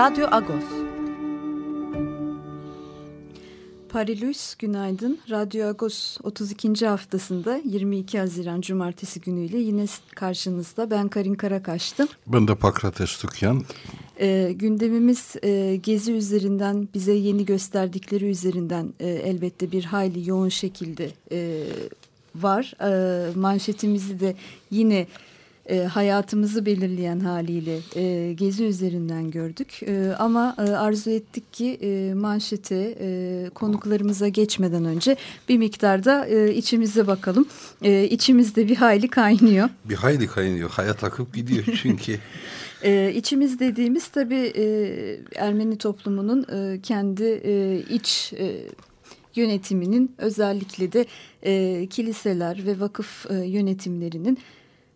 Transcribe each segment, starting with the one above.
Radyo Agos. Parilus günaydın. Radyo Agos 32. haftasında 22 Haziran Cumartesi günüyle yine karşınızda. Ben Karin Karakaş'tım. Ben de Pakrates Tukyan. E, gündemimiz e, gezi üzerinden bize yeni gösterdikleri üzerinden e, elbette bir hayli yoğun şekilde e, var. E, manşetimizi de yine e, hayatımızı belirleyen haliyle e, gezi üzerinden gördük. E, ama e, arzu ettik ki e, manşete e, konuklarımıza geçmeden önce bir miktarda e, içimize bakalım. E, içimizde bir hayli kaynıyor. Bir hayli kaynıyor. Hayat akıp gidiyor çünkü. Ee, içimiz dediğimiz tabii e, Ermeni toplumunun e, kendi e, iç e, yönetiminin özellikle de e, kiliseler ve vakıf e, yönetimlerinin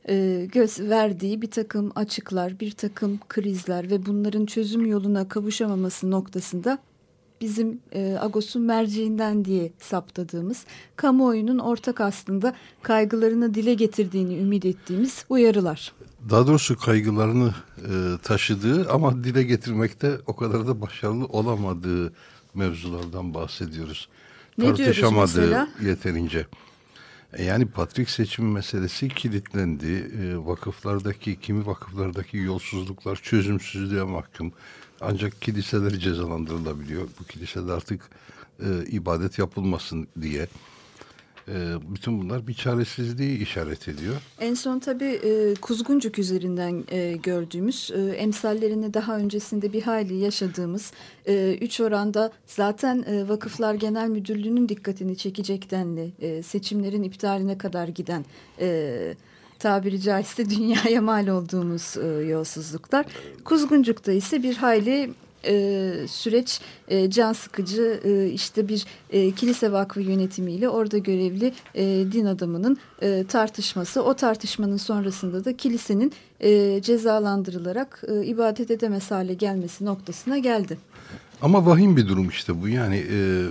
e, göz verdiği bir takım açıklar, bir takım krizler ve bunların çözüm yoluna kavuşamaması noktasında bizim e, Agos'un merceğinden diye saptadığımız kamuoyunun ortak aslında kaygılarını dile getirdiğini ümit ettiğimiz uyarılar. Daha doğrusu kaygılarını e, taşıdığı ama dile getirmekte o kadar da başarılı olamadığı mevzulardan bahsediyoruz. Ne Tartışamadığı mesela? yeterince. E, yani patrik seçimi meselesi kilitlendi. E, vakıflardaki, kimi vakıflardaki yolsuzluklar çözümsüzlüğe mahkum. Ancak kiliseler cezalandırılabiliyor. Bu kilisede artık e, ibadet yapılmasın diye. E, bütün bunlar bir çaresizliği işaret ediyor. En son tabii e, Kuzguncuk üzerinden e, gördüğümüz, e, emsallerini daha öncesinde bir hayli yaşadığımız üç oranda zaten Vakıflar Genel Müdürlüğü'nün dikkatini çekecek denli seçimlerin iptaline kadar giden... Tabiri caizse dünyaya mal olduğumuz e, yolsuzluklar. Kuzguncuk'ta ise bir hayli e, süreç e, can sıkıcı e, işte bir e, kilise vakfı yönetimiyle orada görevli e, din adamının e, tartışması. O tartışmanın sonrasında da kilisenin e, cezalandırılarak e, ibadet edemez hale gelmesi noktasına geldi. Ama vahim bir durum işte bu yani e,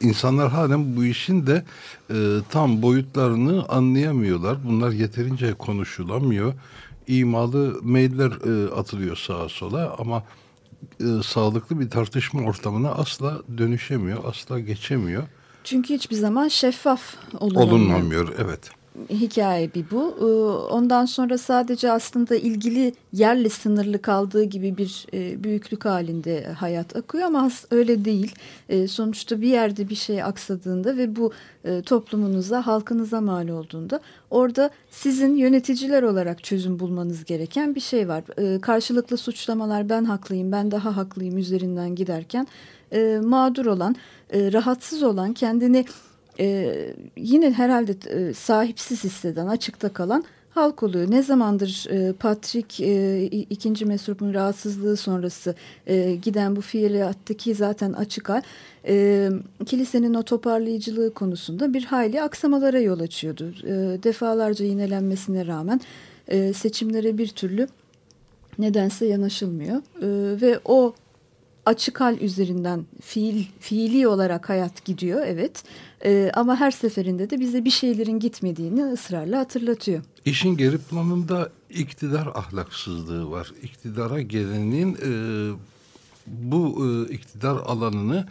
insanlar halen bu işin de e, tam boyutlarını anlayamıyorlar. Bunlar yeterince konuşulamıyor. İmalı mailler e, atılıyor sağa sola ama e, sağlıklı bir tartışma ortamına asla dönüşemiyor, asla geçemiyor. Çünkü hiçbir zaman şeffaf olunamıyor. Olunamıyor, evet hikaye bir bu. Ee, ondan sonra sadece aslında ilgili yerle sınırlı kaldığı gibi bir e, büyüklük halinde hayat akıyor ama öyle değil. E, sonuçta bir yerde bir şey aksadığında ve bu e, toplumunuza, halkınıza mal olduğunda orada sizin yöneticiler olarak çözüm bulmanız gereken bir şey var. Karşılıklı suçlamalar ben haklıyım, ben daha haklıyım üzerinden giderken mağdur olan, rahatsız olan, kendini e, yine herhalde e, sahipsiz hisseden, açıkta kalan halk oluyor. Ne zamandır e, Patrik e, ikinci Mesrup'un rahatsızlığı sonrası e, giden bu fiiliyattaki zaten açık hal e, kilisenin o toparlayıcılığı konusunda bir hayli aksamalara yol açıyordu. E, defalarca yinelenmesine rağmen e, seçimlere bir türlü nedense yanaşılmıyor e, ve o açık hal üzerinden fiil fiili olarak hayat gidiyor evet e, ama her seferinde de bize bir şeylerin gitmediğini ısrarla hatırlatıyor. İşin geri planında iktidar ahlaksızlığı var. İktidara gelenin e, bu e, iktidar alanını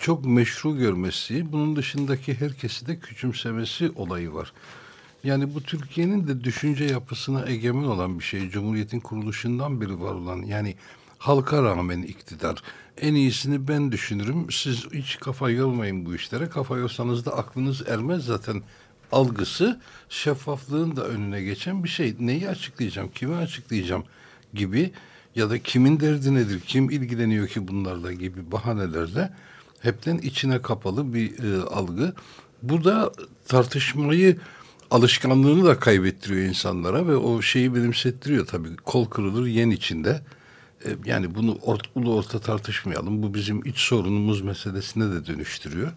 çok meşru görmesi, bunun dışındaki herkesi de küçümsemesi olayı var. Yani bu Türkiye'nin de düşünce yapısına egemen olan bir şey. Cumhuriyetin kuruluşundan beri var olan yani halka rağmen iktidar. En iyisini ben düşünürüm. Siz hiç kafa yormayın bu işlere. Kafa yorsanız da aklınız ermez zaten algısı şeffaflığın da önüne geçen bir şey. Neyi açıklayacağım, kimi açıklayacağım gibi ya da kimin derdi nedir, kim ilgileniyor ki bunlarla gibi bahanelerle hepten içine kapalı bir e, algı. Bu da tartışmayı alışkanlığını da kaybettiriyor insanlara ve o şeyi benimsettiriyor tabii. Kol kırılır yen içinde. E, yani bunu ort, ulu orta tartışmayalım. Bu bizim iç sorunumuz meselesine de dönüştürüyor.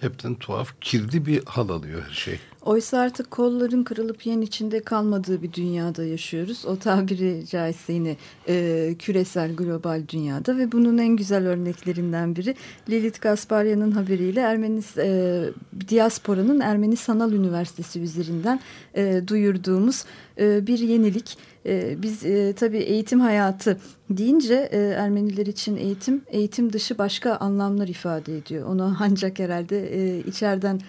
Hepten tuhaf, kirli bir hal alıyor her şey. Oysa artık kolların kırılıp yen içinde kalmadığı bir dünyada yaşıyoruz. O tabiri caizse yine e, küresel global dünyada ve bunun en güzel örneklerinden biri Lilith Gasparyan'ın haberiyle Ermeni e, diasporanın Ermeni Sanal Üniversitesi üzerinden e, duyurduğumuz e, bir yenilik. E, biz e, tabii eğitim hayatı deyince e, Ermeniler için eğitim, eğitim dışı başka anlamlar ifade ediyor. Onu ancak herhalde e, içeriden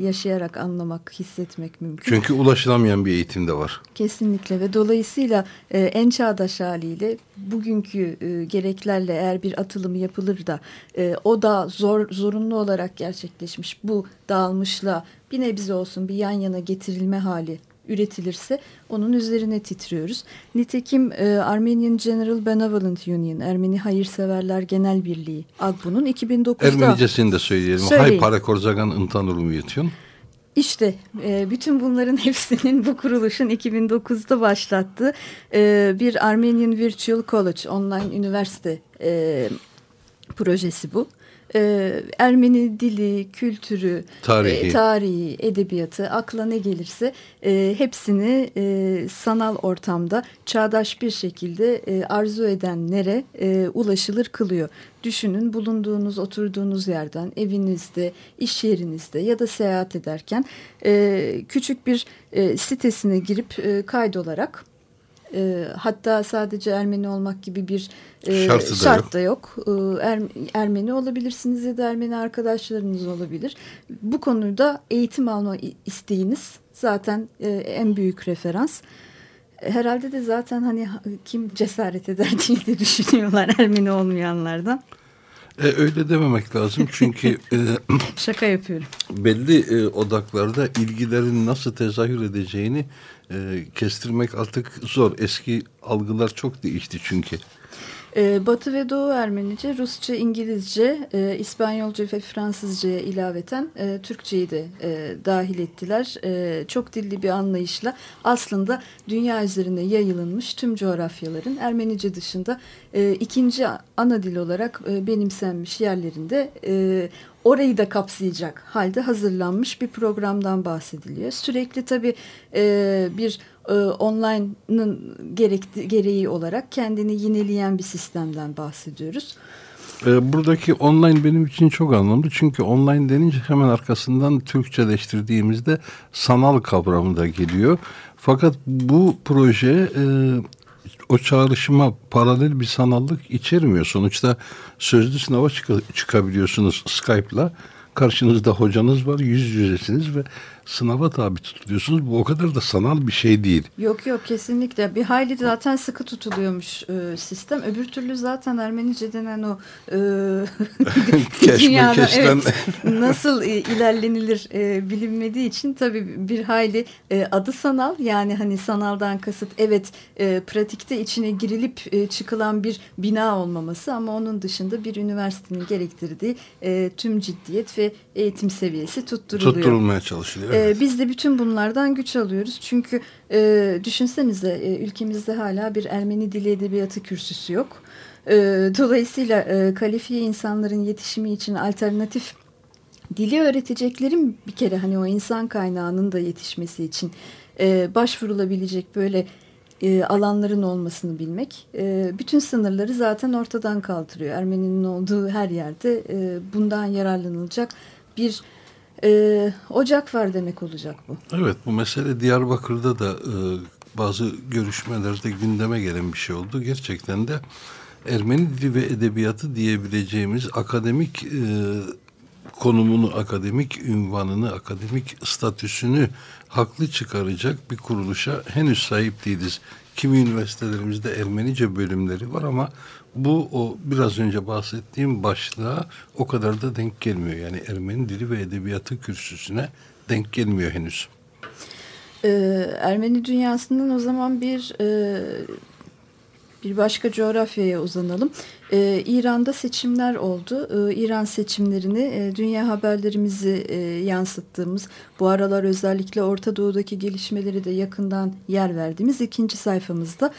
yaşayarak anlamak, hissetmek mümkün. Çünkü ulaşılamayan bir eğitim de var. Kesinlikle ve dolayısıyla e, en çağdaş haliyle bugünkü e, gereklerle eğer bir atılım yapılır da e, o da zor zorunlu olarak gerçekleşmiş bu dağılmışla bir nebze olsun bir yan yana getirilme hali üretilirse onun üzerine titriyoruz. Nitekim e, Armenian General Benevolent Union, Ermeni Hayırseverler Genel Birliği AGBU'nun 2009'da... Ermenicesini de söyleyelim. Söyleyin. Hay Parakorzagan Intanurum Yetiyon. İşte e, bütün bunların hepsinin bu kuruluşun 2009'da başlattığı e, bir Armenian Virtual College, online üniversite e, projesi bu e, Ermeni dili, kültürü, tarihi, e, tarihi edebiyatı, akla ne gelirse e, hepsini e, sanal ortamda çağdaş bir şekilde e, arzu edenlere e, ulaşılır kılıyor. Düşünün bulunduğunuz, oturduğunuz yerden, evinizde, iş yerinizde ya da seyahat ederken e, küçük bir e, sitesine girip e, kaydolarak e, hatta sadece Ermeni olmak gibi bir e, şart da yok. yok. E, er, Ermeni olabilirsiniz ya da Ermeni arkadaşlarınız olabilir. Bu konuda eğitim alma isteğiniz zaten e, en büyük referans. Herhalde de zaten hani kim cesaret eder diye de düşünüyorlar Ermeni olmayanlardan. E, öyle dememek lazım çünkü e, şaka yapıyorum. Belli e, odaklarda ilgilerin nasıl tezahür edeceğini e, kestirmek artık zor. Eski algılar çok değişti çünkü. Ee, Batı ve Doğu Ermenice, Rusça, İngilizce, e, İspanyolca ve Fransızca'ya ilaveten e, Türkçeyi de e, dahil ettiler. E, çok dilli bir anlayışla aslında dünya üzerine yayılmış tüm coğrafyaların Ermenice dışında ikinci ana dil olarak benimsenmiş yerlerinde orayı da kapsayacak halde hazırlanmış bir programdan bahsediliyor. Sürekli tabii e, bir e, online'ın gereği olarak kendini yineleyen bir sistemden bahsediyoruz. E, buradaki online benim için çok anlamlı. Çünkü online denince hemen arkasından Türkçeleştirdiğimizde sanal kavramı da geliyor. Fakat bu proje e, o çağrışıma paralel bir sanallık içermiyor. Sonuçta sözlü sınava çık çıkabiliyorsunuz Skype'la. Karşınızda hocanız var, yüz yüzesiniz ve sınava tabi tutuluyorsunuz. Bu o kadar da sanal bir şey değil. Yok yok kesinlikle. Bir hayli zaten sıkı tutuluyormuş e, sistem. Öbür türlü zaten Ermenice denen o e, dünyada evet, nasıl ilerlenilir e, bilinmediği için tabii bir hayli e, adı sanal. Yani hani sanaldan kasıt evet e, pratikte içine girilip e, çıkılan bir bina olmaması ama onun dışında bir üniversitenin gerektirdiği e, tüm ciddiyet ve eğitim seviyesi tutturuluyor. Tutturulmaya çalışılıyor. E, biz de bütün bunlardan güç alıyoruz. Çünkü e, düşünsenize e, ülkemizde hala bir Ermeni dili edebiyatı kürsüsü yok. E, dolayısıyla e, kalifiye insanların yetişimi için alternatif dili öğreteceklerim bir kere hani o insan kaynağının da yetişmesi için e, başvurulabilecek böyle e, alanların olmasını bilmek e, bütün sınırları zaten ortadan kaldırıyor. Ermeninin olduğu her yerde e, bundan yararlanılacak bir e, ocak var demek olacak bu. Evet bu mesele Diyarbakır'da da e, bazı görüşmelerde gündeme gelen bir şey oldu. Gerçekten de Ermeni dili ve edebiyatı diyebileceğimiz akademik e, konumunu, akademik ünvanını, akademik statüsünü haklı çıkaracak bir kuruluşa henüz sahip değiliz. Kimi üniversitelerimizde Ermenice bölümleri var ama bu o biraz önce bahsettiğim başlığa o kadar da denk gelmiyor. Yani Ermeni dili ve edebiyatı kürsüsüne denk gelmiyor henüz. Ee, Ermeni dünyasının o zaman bir e, bir başka coğrafyaya uzanalım. Ee, İran'da seçimler oldu. Ee, İran seçimlerini e, dünya haberlerimizi e, yansıttığımız, bu aralar özellikle Orta Doğu'daki gelişmeleri de yakından yer verdiğimiz ikinci sayfamızda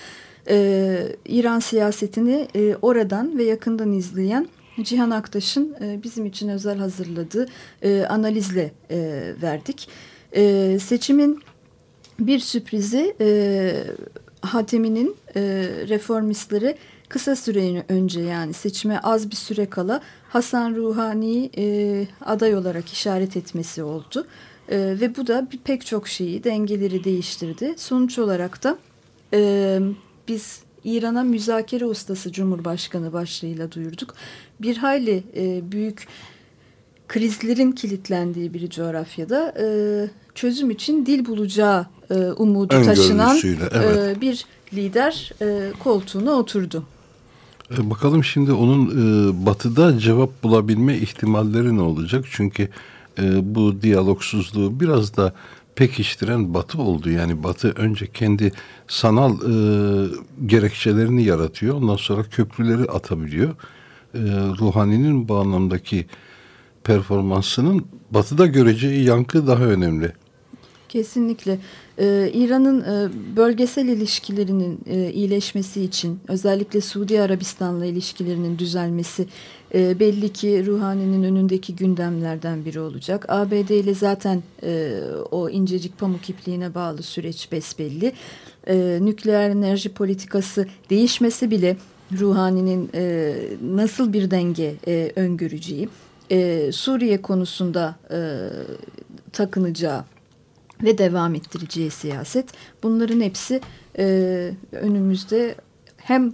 e, İran siyasetini e, oradan ve yakından izleyen Cihan Aktaş'ın e, bizim için özel hazırladığı e, analizle e, verdik. E, seçimin bir sürprizi e, Hatemi'nin e, reformistleri kısa süre önce yani seçime az bir süre kala Hasan Ruhani'yi e, aday olarak işaret etmesi oldu. E, ve bu da bir, pek çok şeyi dengeleri değiştirdi. Sonuç olarak da e, biz İran'a müzakere ustası Cumhurbaşkanı başlığıyla duyurduk. Bir hayli e, büyük krizlerin kilitlendiği bir coğrafyada e, çözüm için dil bulacağı e, umudu taşınan evet. e, bir lider e, koltuğuna oturdu. E, bakalım şimdi onun e, batıda cevap bulabilme ihtimalleri ne olacak? Çünkü e, bu diyalogsuzluğu biraz da pekiştiren Batı oldu. Yani Batı önce kendi sanal e, gerekçelerini yaratıyor. Ondan sonra köprüleri atabiliyor. E, Ruhani'nin bu anlamdaki performansının Batı'da göreceği yankı daha önemli. Kesinlikle. Ee, İran'ın e, bölgesel ilişkilerinin e, iyileşmesi için özellikle Suudi Arabistan'la ilişkilerinin düzelmesi e, belli ki Ruhani'nin önündeki gündemlerden biri olacak. ABD ile zaten e, o incecik pamuk ipliğine bağlı süreç besbelli. E, nükleer enerji politikası değişmesi bile Ruhani'nin e, nasıl bir denge e, öngöreceği, e, Suriye konusunda e, takınacağı ve devam ettireceği siyaset. Bunların hepsi e, önümüzde hem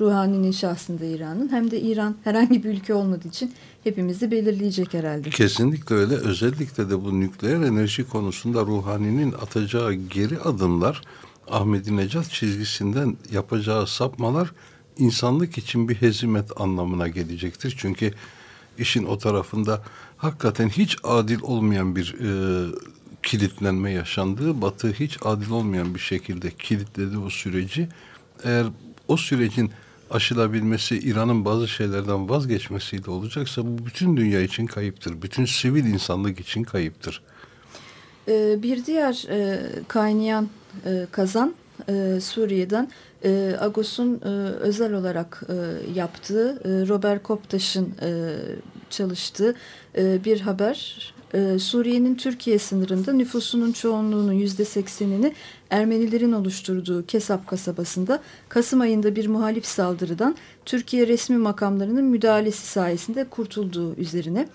Ruhani'nin şahsında İran'ın hem de İran herhangi bir ülke olmadığı için hepimizi belirleyecek herhalde. Kesinlikle öyle. Özellikle de bu nükleer enerji konusunda Ruhani'nin atacağı geri adımlar Ahmedinecad çizgisinden yapacağı sapmalar insanlık için bir hezimet anlamına gelecektir. Çünkü işin o tarafında hakikaten hiç adil olmayan bir e, kilitlenme yaşandığı, Batı hiç adil olmayan bir şekilde kilitledi o süreci. Eğer o sürecin aşılabilmesi İran'ın bazı şeylerden vazgeçmesiyle olacaksa bu bütün dünya için kayıptır. Bütün sivil insanlık için kayıptır. Ee, bir diğer e, kaynayan e, kazan e, Suriye'den e, Agos'un özel olarak yaptığı Robert Koptaş'ın e, çalıştığı bir haber Suriye'nin Türkiye sınırında nüfusunun çoğunluğunun yüzde seksenini Ermenilerin oluşturduğu Kesap kasabasında Kasım ayında bir muhalif saldırıdan Türkiye resmi makamlarının müdahalesi sayesinde kurtulduğu üzerine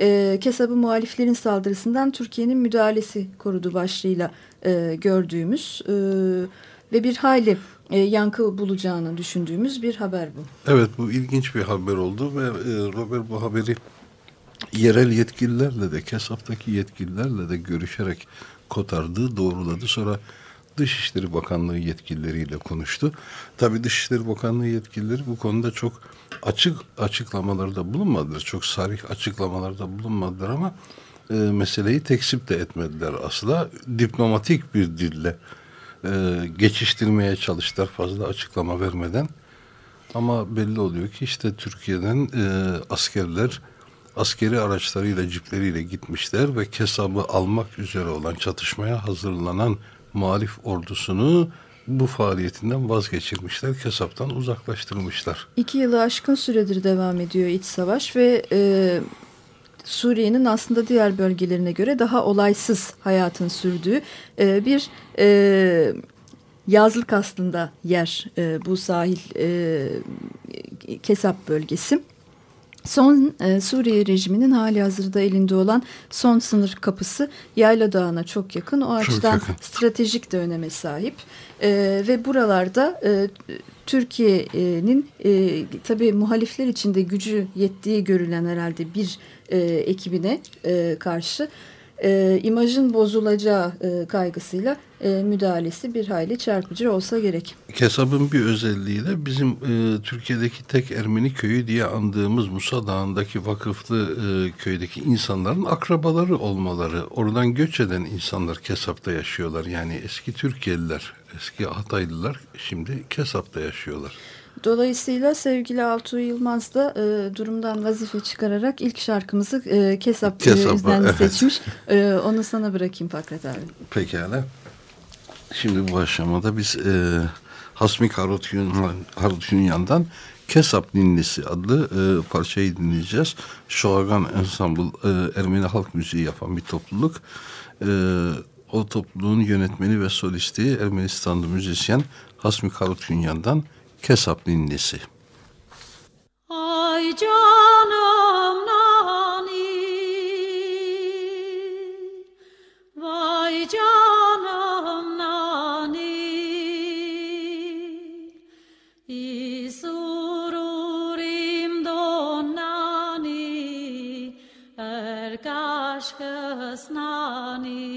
e, Kesab'ı muhaliflerin saldırısından Türkiye'nin müdahalesi korudu başlığıyla e, gördüğümüz e, ve bir hayli e, yankı bulacağını düşündüğümüz bir haber bu. Evet bu ilginç bir haber oldu ve e, Robert bu haberi yerel yetkililerle de KESAF'taki yetkililerle de görüşerek kotardı, doğruladı. Sonra Dışişleri Bakanlığı yetkilileriyle konuştu. Tabii Dışişleri Bakanlığı yetkilileri bu konuda çok açık açıklamalarda bulunmadılar. Çok sarih açıklamalarda bulunmadılar ama e, meseleyi tekzip de etmediler asla. Diplomatik bir dille e, geçiştirmeye çalıştılar fazla açıklama vermeden. Ama belli oluyor ki işte Türkiye'den e, askerler askeri araçlarıyla, cipleriyle gitmişler ve Kesab'ı almak üzere olan çatışmaya hazırlanan muhalif ordusunu bu faaliyetinden vazgeçirmişler, Kesap'tan uzaklaştırmışlar. İki yılı aşkın süredir devam ediyor iç savaş ve e, Suriye'nin aslında diğer bölgelerine göre daha olaysız hayatın sürdüğü e, bir e, yazlık aslında yer e, bu sahil e, Kesap bölgesi. Son e, Suriye rejiminin hali hazırda elinde olan son sınır kapısı Yayla Dağı'na çok yakın. O açıdan yakın. stratejik de öneme sahip. E, ve buralarda e, Türkiye'nin e, tabii muhalifler içinde gücü yettiği görülen herhalde bir e, ekibine e, karşı e, imajın bozulacağı e, kaygısıyla e, müdahalesi bir hayli çarpıcı olsa gerek. Kesab'ın bir özelliği de bizim e, Türkiye'deki tek Ermeni köyü diye andığımız Musa Dağı'ndaki vakıflı e, köydeki insanların akrabaları olmaları. Oradan göç eden insanlar Kesap'ta yaşıyorlar. Yani eski Türkiye'liler, eski Hataylılar şimdi Kesap'ta yaşıyorlar. Dolayısıyla sevgili Altuğ Yılmaz da e, durumdan vazife çıkararak ilk şarkımızı e, Kesap, e, evet. seçmiş. E, onu sana bırakayım Fakret abi. Pekala. Şimdi bu aşamada biz e, Hasmi Harutyunyan'dan Kesap Ninnisi adlı e, parçayı dinleyeceğiz. Şoagan Ensemble e, Ermeni halk müziği yapan bir topluluk. E, o topluluğun yönetmeni ve solisti Ermenistanlı müzisyen Hasmi Harutyunyan'dan Kesap Ninnisi. Ay canım nani. Vay canım nani. İsururim donani Erkaşkıs nani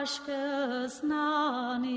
aşkı znanin.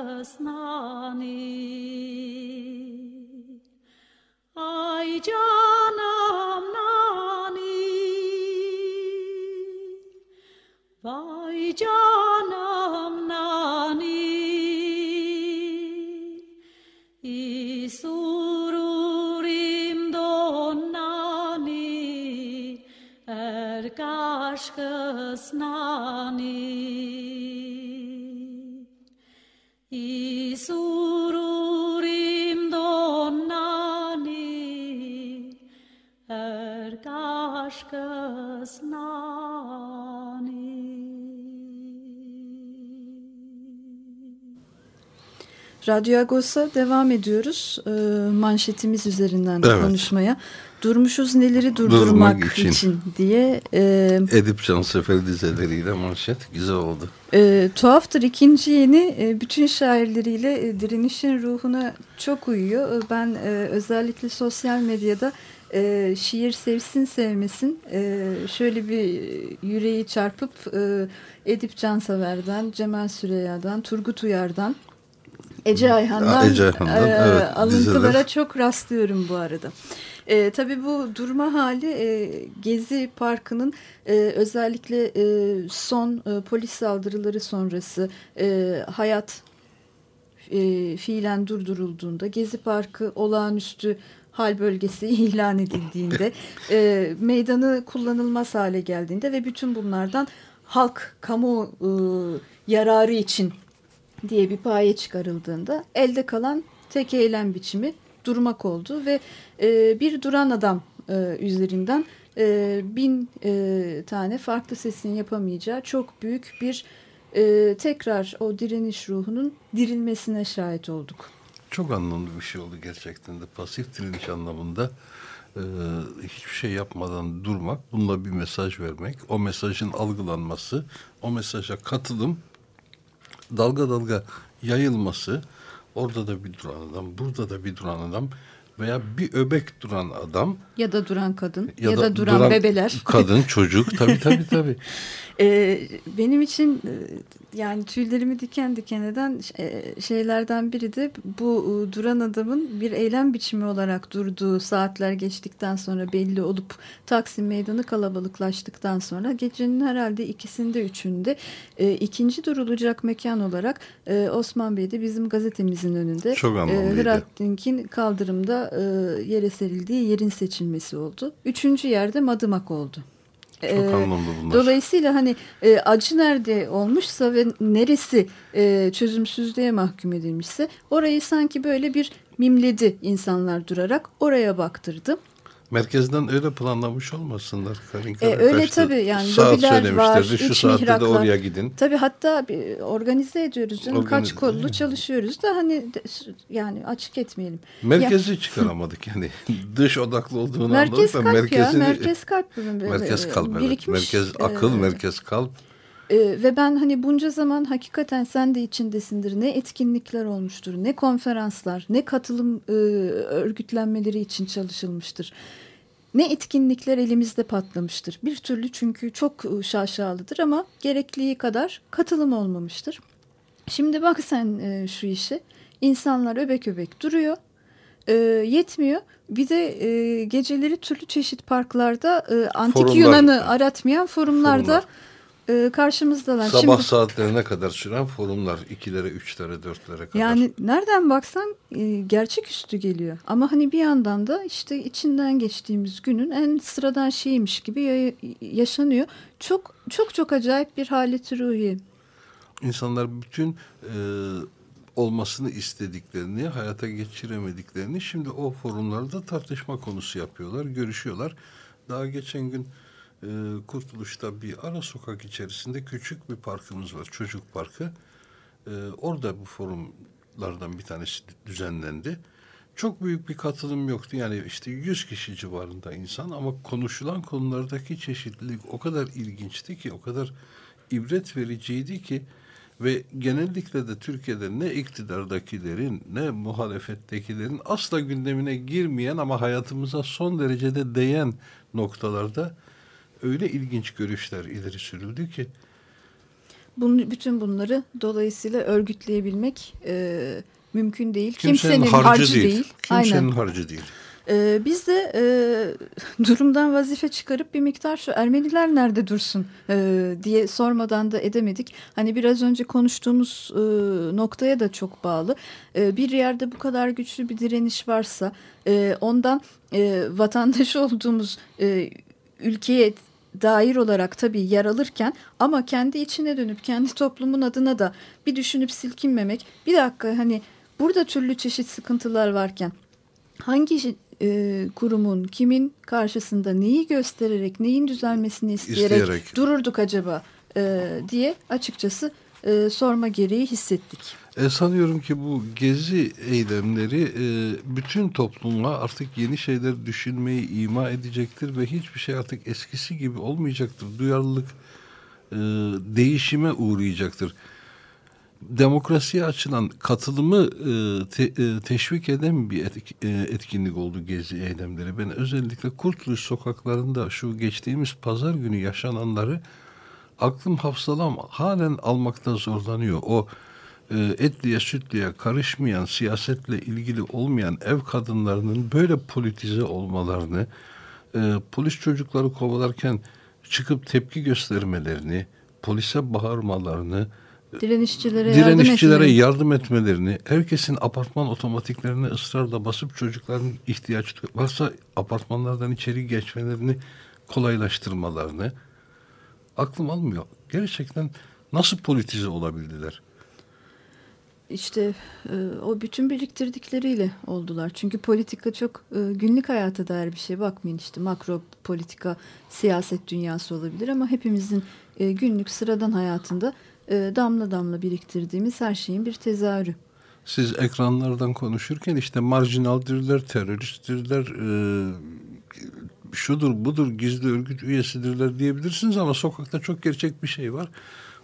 us now. Radyo Agos'a devam ediyoruz. Ee, manşetimiz üzerinden evet. konuşmaya durmuşuz neleri durdurmak, Durmak için. için diye. E, Edip Cansefer dizeleriyle manşet güzel oldu. E, tuhaftır ikinci yeni e, bütün şairleriyle e, direnişin ruhuna çok uyuyor. E, ben e, özellikle sosyal medyada e, şiir sevsin sevmesin e, şöyle bir yüreği çarpıp e, Edip Cansever'den, Cemal Süreyya'dan, Turgut Uyar'dan Ece Ayhan'dan, Ece Ayhan'dan e, evet, alıntılara diziler. çok rastlıyorum bu arada. E, tabii bu durma hali e, Gezi Parkı'nın e, özellikle e, son e, polis saldırıları sonrası e, hayat e, fiilen durdurulduğunda Gezi Parkı olağanüstü hal bölgesi ilan edildiğinde e, meydanı kullanılmaz hale geldiğinde ve bütün bunlardan halk kamu e, yararı için diye bir paye çıkarıldığında elde kalan tek eylem biçimi durmak oldu ve e, bir duran adam e, üzerinden e, bin e, tane farklı sesin yapamayacağı çok büyük bir e, tekrar o direniş ruhunun dirilmesine şahit olduk. Çok anlamlı bir şey oldu gerçekten de pasif direniş anlamında e, hiçbir şey yapmadan durmak, bununla bir mesaj vermek, o mesajın algılanması, o mesaja katılım, dalga dalga yayılması, orada da bir duran adam, burada da bir duran adam veya bir öbek duran adam ya da duran kadın ya, ya da, da duran, duran bebeler kadın çocuk tabi tabi tabi ee, benim için e, yani tüylerimi diken diken eden e, şeylerden biri de bu e, duran adamın bir eylem biçimi olarak durduğu saatler geçtikten sonra belli olup Taksim Meydanı kalabalıklaştıktan sonra gecenin herhalde ikisinde üçünde ikinci durulacak mekan olarak Osman Bey'de bizim gazetemizin önünde Çok anlamlıydı. Hrant Dink'in kaldırımda yere serildiği yerin seçilmesi oldu. Üçüncü yerde Madımak oldu. Çok e, anlamlı bunlar. Dolayısıyla hani e, acı nerede olmuşsa ve neresi e, çözümsüzlüğe mahkum edilmişse orayı sanki böyle bir mimledi insanlar durarak oraya baktırdı. Merkezden öyle planlamış olmasınlar. Karin e, öyle tabii yani saat söylemişlerdi. Şu saatte mihraklar. de oraya gidin. Tabii hatta bir organize ediyoruz canım. Organize, Kaç kollu çalışıyoruz da hani yani açık etmeyelim. Merkezi ya. çıkaramadık yani. Dış odaklı olduğunu merkez anladık. Kalp merkezini, ya, merkez kalp. Merkez kalp evet. Birikmiş, merkez akıl, e, merkez kalp. E, ve ben hani bunca zaman hakikaten sen de içindesindir. Ne etkinlikler olmuştur, ne konferanslar, ne katılım e, örgütlenmeleri için çalışılmıştır. Ne etkinlikler elimizde patlamıştır. Bir türlü çünkü çok e, şaşalıdır ama gerekliği kadar katılım olmamıştır. Şimdi bak sen e, şu işe. İnsanlar öbek öbek duruyor. E, yetmiyor. Bir de e, geceleri türlü çeşit parklarda e, antik Forumlar. Yunan'ı aratmayan forumlarda Forumlar e, karşımızdalar. Sabah Şimdi, saatlerine kadar süren forumlar. ikilere, üçlere, dörtlere kadar. Yani nereden baksan e, gerçeküstü geliyor. Ama hani bir yandan da işte içinden geçtiğimiz günün en sıradan şeymiş gibi yaşanıyor. Çok çok çok acayip bir haleti ruhi. İnsanlar bütün e, olmasını istediklerini, hayata geçiremediklerini şimdi o forumlarda tartışma konusu yapıyorlar, görüşüyorlar. Daha geçen gün e, Kurtuluş'ta bir ara sokak içerisinde küçük bir parkımız var. Çocuk parkı. E, orada bu forumlardan bir tanesi düzenlendi. Çok büyük bir katılım yoktu. Yani işte 100 kişi civarında insan ama konuşulan konulardaki çeşitlilik o kadar ilginçti ki, o kadar ibret vericiydi ki ve genellikle de Türkiye'de ne iktidardakilerin ne muhalefettekilerin asla gündemine girmeyen ama hayatımıza son derecede değen noktalarda öyle ilginç görüşler ileri sürüldü ki. Bunu, bütün bunları dolayısıyla örgütleyebilmek e, mümkün değil. Kimsenin, Kimsenin harcı, harcı değil. değil. Kimsenin Aynen. harcı değil. Ee, biz de e, durumdan vazife çıkarıp bir miktar şu Ermeniler nerede dursun e, diye sormadan da edemedik. Hani biraz önce konuştuğumuz e, noktaya da çok bağlı. E, bir yerde bu kadar güçlü bir direniş varsa e, ondan e, vatandaş olduğumuz e, ülkeye dair olarak tabii yer alırken ama kendi içine dönüp kendi toplumun adına da bir düşünüp silkinmemek bir dakika hani burada türlü çeşit sıkıntılar varken hangi e, kurumun kimin karşısında neyi göstererek neyin düzelmesini isteyerek, isteyerek. dururduk acaba e, diye açıkçası e, sorma gereği hissettik. E, sanıyorum ki bu gezi eylemleri e, bütün topluma artık yeni şeyler düşünmeyi ima edecektir ve hiçbir şey artık eskisi gibi olmayacaktır. Duyarlılık e, değişime uğrayacaktır. Demokrasiye açılan katılımı e, te, e, teşvik eden bir etk, e, etkinlik oldu gezi eylemleri. Ben özellikle Kurtuluş sokaklarında şu geçtiğimiz pazar günü yaşananları aklım hafsalam halen almakta zorlanıyor. O etliye sütliye karışmayan, siyasetle ilgili olmayan ev kadınlarının böyle politize olmalarını, e, polis çocukları kovalarken çıkıp tepki göstermelerini, polise bağırmalarını, direnişçilere, direnişçilere yardım, yardım etmelerini, herkesin apartman otomatiklerine ısrarla basıp çocukların ihtiyaç varsa apartmanlardan içeri geçmelerini kolaylaştırmalarını aklım almıyor. Gerçekten nasıl politize olabildiler? İşte e, o bütün biriktirdikleriyle oldular. Çünkü politika çok e, günlük hayata dair bir şey. Bakmayın işte makro politika, siyaset dünyası olabilir ama hepimizin e, günlük sıradan hayatında damla damla biriktirdiğimiz her şeyin bir tezahürü. Siz ekranlardan konuşurken işte marjinaldirler, teröristtirler, şudur budur gizli örgüt üyesidirler diyebilirsiniz ama sokakta çok gerçek bir şey var.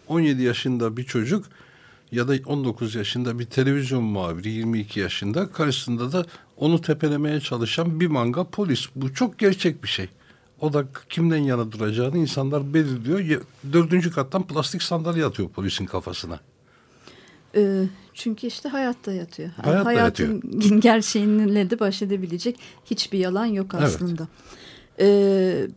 17 yaşında bir çocuk ya da 19 yaşında bir televizyon muhabiri 22 yaşında karşısında da onu tepelemeye çalışan bir manga polis. Bu çok gerçek bir şey. O da kimden yana duracağını insanlar belirliyor. Dördüncü kattan plastik sandalye atıyor polisin kafasına. Ee, çünkü işte hayatta yatıyor. Hayatta Hayatın yatıyor. gerçeğinle de baş edebilecek hiçbir yalan yok aslında. Evet. Ee,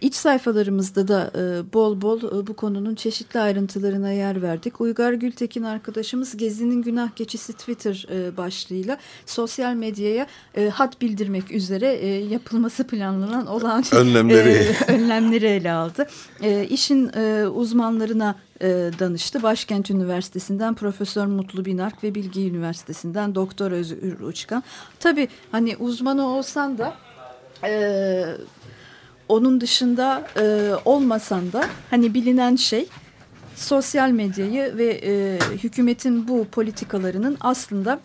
İç sayfalarımızda da e, bol bol e, bu konunun çeşitli ayrıntılarına yer verdik. Uygar Gültekin arkadaşımız Gezi'nin günah geçisi Twitter e, başlığıyla sosyal medyaya e, hat bildirmek üzere e, yapılması planlanan olan önlemleri, e, önlemleri ele aldı. E, işin e, uzmanlarına e, danıştı. Başkent Üniversitesi'nden Profesör Mutlu Binark ve Bilgi Üniversitesi'nden Doktor Özgür Uçkan. Tabii hani uzmanı olsan da... E, onun dışında e, olmasan da hani bilinen şey sosyal medyayı ve e, hükümetin bu politikalarının aslında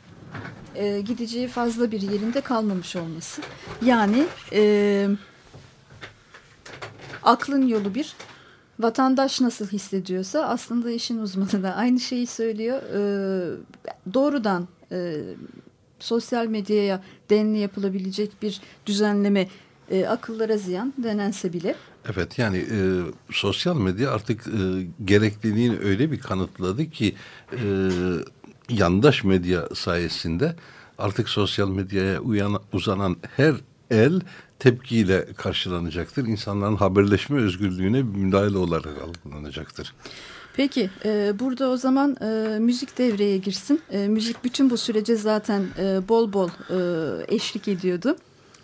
e, gideceği fazla bir yerinde kalmamış olması. Yani e, aklın yolu bir, vatandaş nasıl hissediyorsa aslında işin uzmanı da aynı şeyi söylüyor. E, doğrudan e, sosyal medyaya denli yapılabilecek bir düzenleme e, akıllara ziyan denense bile. Evet yani e, sosyal medya artık e, gerekliliğini öyle bir kanıtladı ki e, yandaş medya sayesinde artık sosyal medyaya uyan, uzanan her el tepkiyle karşılanacaktır. İnsanların haberleşme özgürlüğüne müdahale olarak algılanacaktır. Peki e, burada o zaman e, müzik devreye girsin. E, müzik bütün bu sürece zaten e, bol bol e, eşlik ediyordu.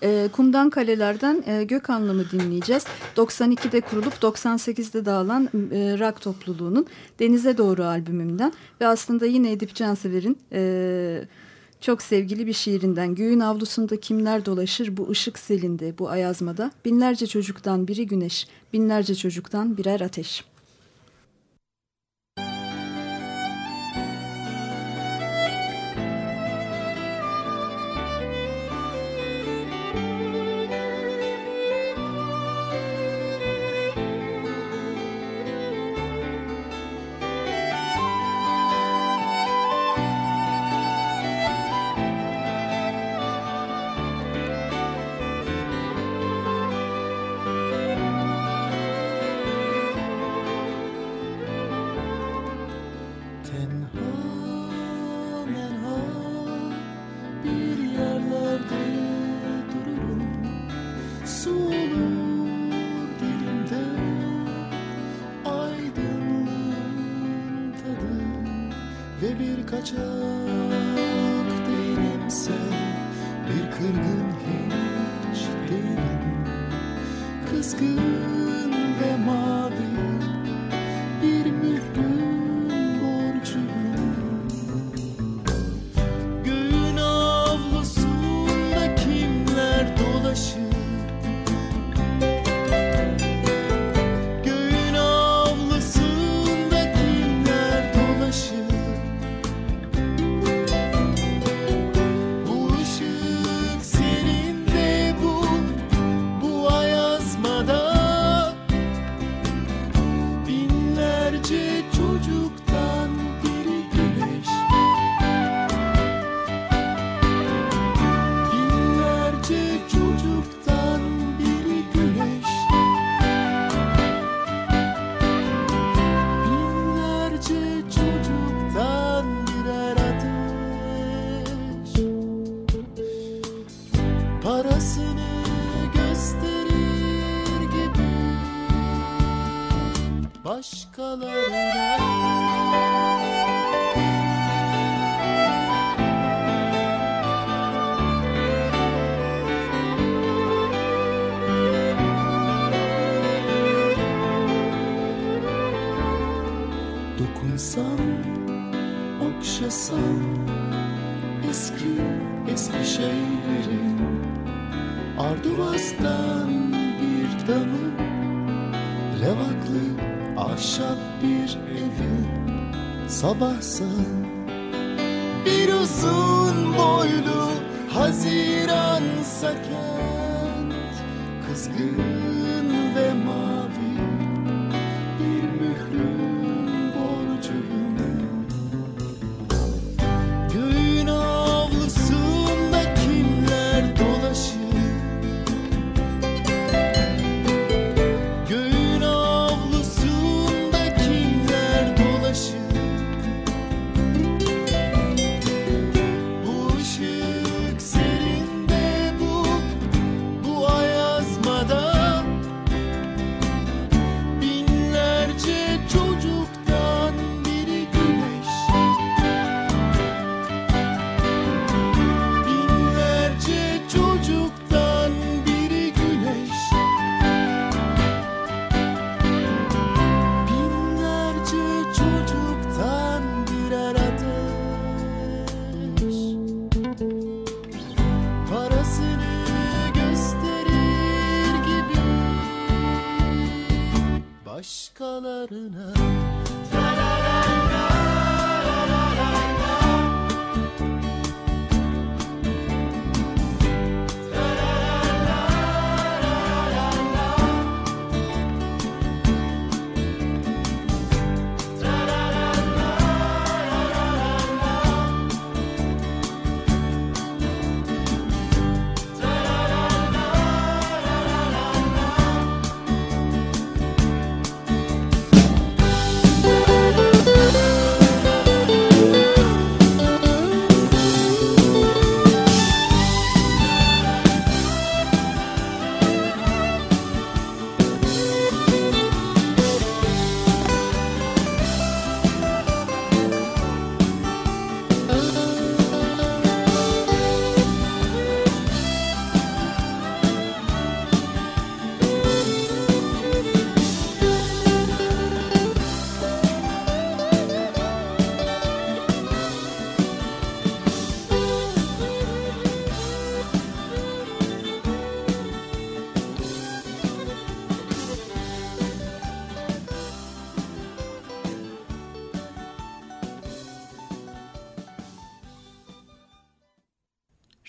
E, Kumdan Kaleler'den e, Gökhanlı'mı dinleyeceğiz. 92'de kurulup 98'de dağılan e, rock topluluğunun Denize Doğru albümünden ve aslında yine Edip Cansever'in e, çok sevgili bir şiirinden Göğün avlusunda kimler dolaşır bu ışık selinde bu ayazmada binlerce çocuktan biri güneş binlerce çocuktan birer ateş. crescând de madre Haziran kent rüyalarına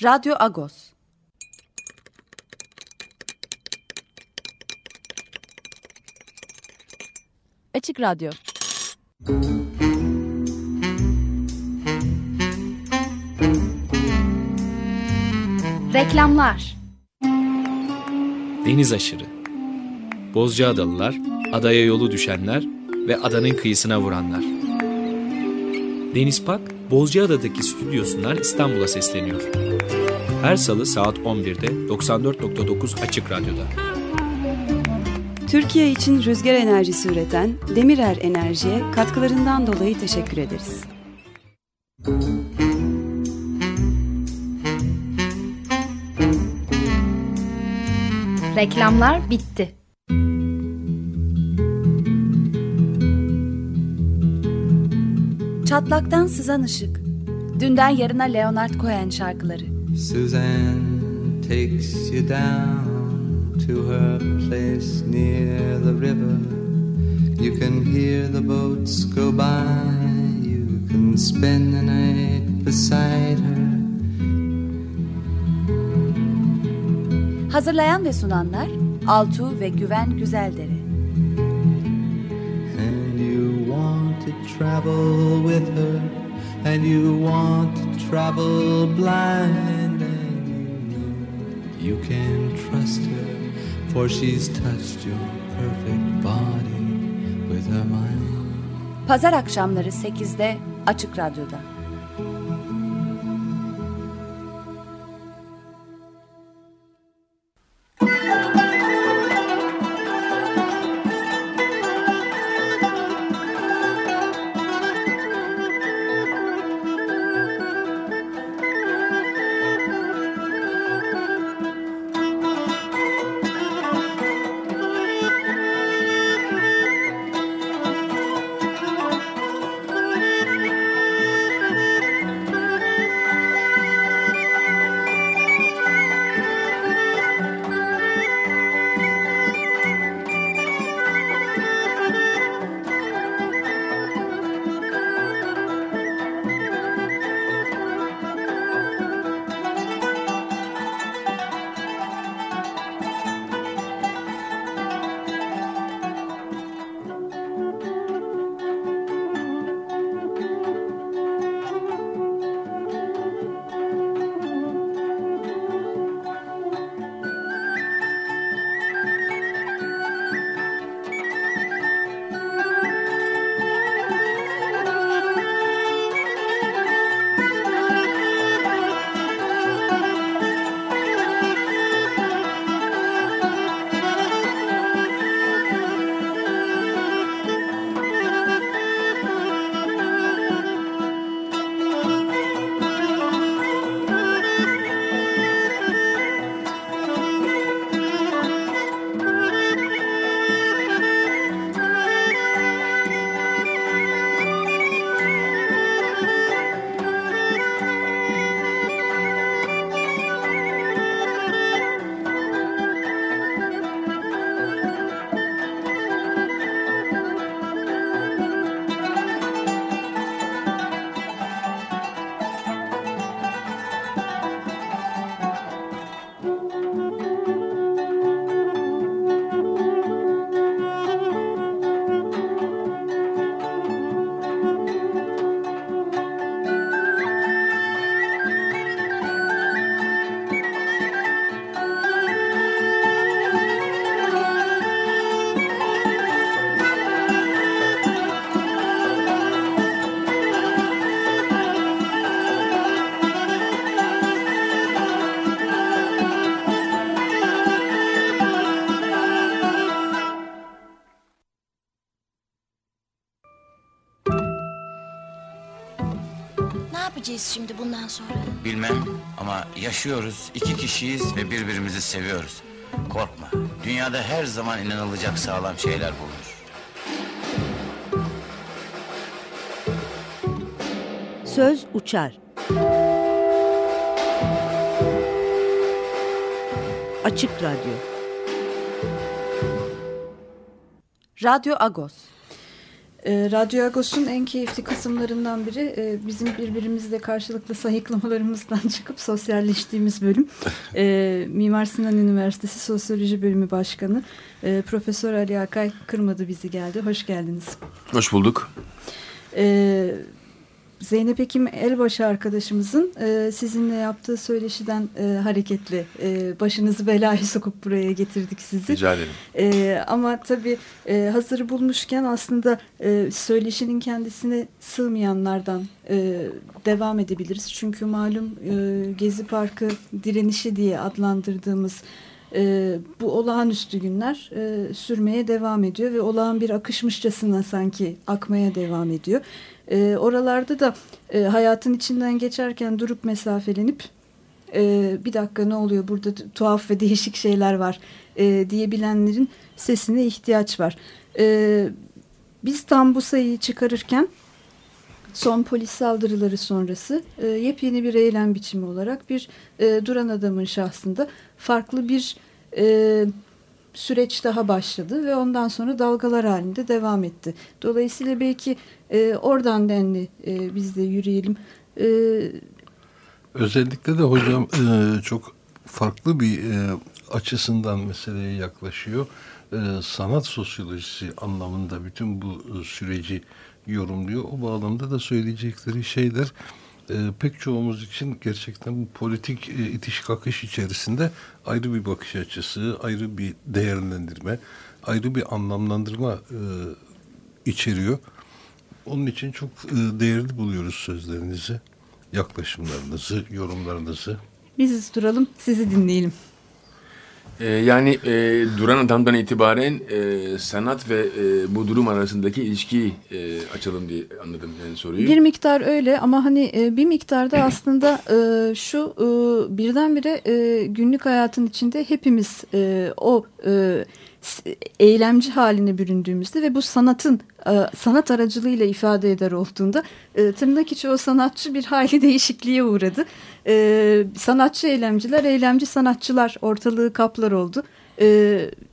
Radyo Agos. Açık Radyo. Reklamlar Deniz aşırı. Bozcaadalılar, adaya yolu düşenler ve adanın kıyısına vuranlar. Deniz Pak, Bozcaada'daki stüdyosundan İstanbul'a sesleniyor. Her salı saat 11'de 94.9 Açık Radyo'da. Türkiye için rüzgar enerjisi üreten Demirer Enerji'ye katkılarından dolayı teşekkür ederiz. Reklamlar bitti. Çatlaktan sızan ışık. Dünden yarına Leonard Cohen şarkıları. Suzanne takes you down to her place near the river. You can hear the boats go by. You can spend the night beside her. Hazırlayan ve sunanlar Altu ve Güven Güzeldere. And you want to travel with her. And you want to travel blind. You can trust her. For she's touched your perfect body with her mind. Pazar akşamları 8'de Açık Radyo'da. Yapacağız şimdi bundan sonra? Bilmem ama yaşıyoruz, iki kişiyiz ve birbirimizi seviyoruz. Korkma, dünyada her zaman inanılacak sağlam şeyler bulunur. Söz uçar. Açık Radyo. Radyo Agos. E, Radyo Agos'un en keyifli kısımlarından biri e, bizim birbirimizle karşılıklı sayıklamalarımızdan çıkıp sosyalleştiğimiz bölüm. E, Mimar Sinan Üniversitesi Sosyoloji Bölümü Başkanı e, Profesör Ali Akay kırmadı bizi geldi. Hoş geldiniz. Hoş bulduk. E, Zeynep Ekim Elbaşı arkadaşımızın e, sizinle yaptığı söyleşiden e, hareketli e, başınızı belaya sokup buraya getirdik sizi. Rica ederim. E, ama tabii e, hazır bulmuşken aslında e, söyleşinin kendisine sığmayanlardan e, devam edebiliriz. Çünkü malum e, Gezi Parkı direnişi diye adlandırdığımız e, bu olağanüstü günler e, sürmeye devam ediyor ve olağan bir akışmışçasına sanki akmaya devam ediyor. E, oralarda da e, hayatın içinden geçerken durup mesafelenip e, bir dakika ne oluyor burada tuhaf ve değişik şeyler var e, diyebilenlerin sesine ihtiyaç var. E, biz tam bu sayıyı çıkarırken son polis saldırıları sonrası e, yepyeni bir eylem biçimi olarak bir e, duran adamın şahsında farklı bir e, süreç daha başladı ve ondan sonra dalgalar halinde devam etti. Dolayısıyla belki e, oradan denli e, biz de yürüyelim. E, Özellikle de hocam e, çok farklı bir e, açısından meseleye yaklaşıyor. E, sanat sosyolojisi anlamında bütün bu e, süreci yorumluyor. O bağlamda da söyleyecekleri şeyler e, pek çoğumuz için gerçekten bu politik e, itiş kakış içerisinde ayrı bir bakış açısı, ayrı bir değerlendirme, ayrı bir anlamlandırma e, içeriyor. Onun için çok e, değerli buluyoruz sözlerinizi, yaklaşımlarınızı, yorumlarınızı. Biz duralım, sizi dinleyelim. Ee, yani e, Duran Adam'dan itibaren e, sanat ve e, bu durum arasındaki ilişkiyi e, açalım diye anladım yani soruyu. Bir miktar öyle ama hani e, bir miktarda aslında e, şu e, birdenbire e, günlük hayatın içinde hepimiz e, o e, eylemci haline büründüğümüzde ve bu sanatın e, sanat aracılığıyla ifade eder olduğunda e, tırnak içi o sanatçı bir hayli değişikliğe uğradı. E, sanatçı eylemciler, eylemci sanatçılar ortalığı kaplar oldu.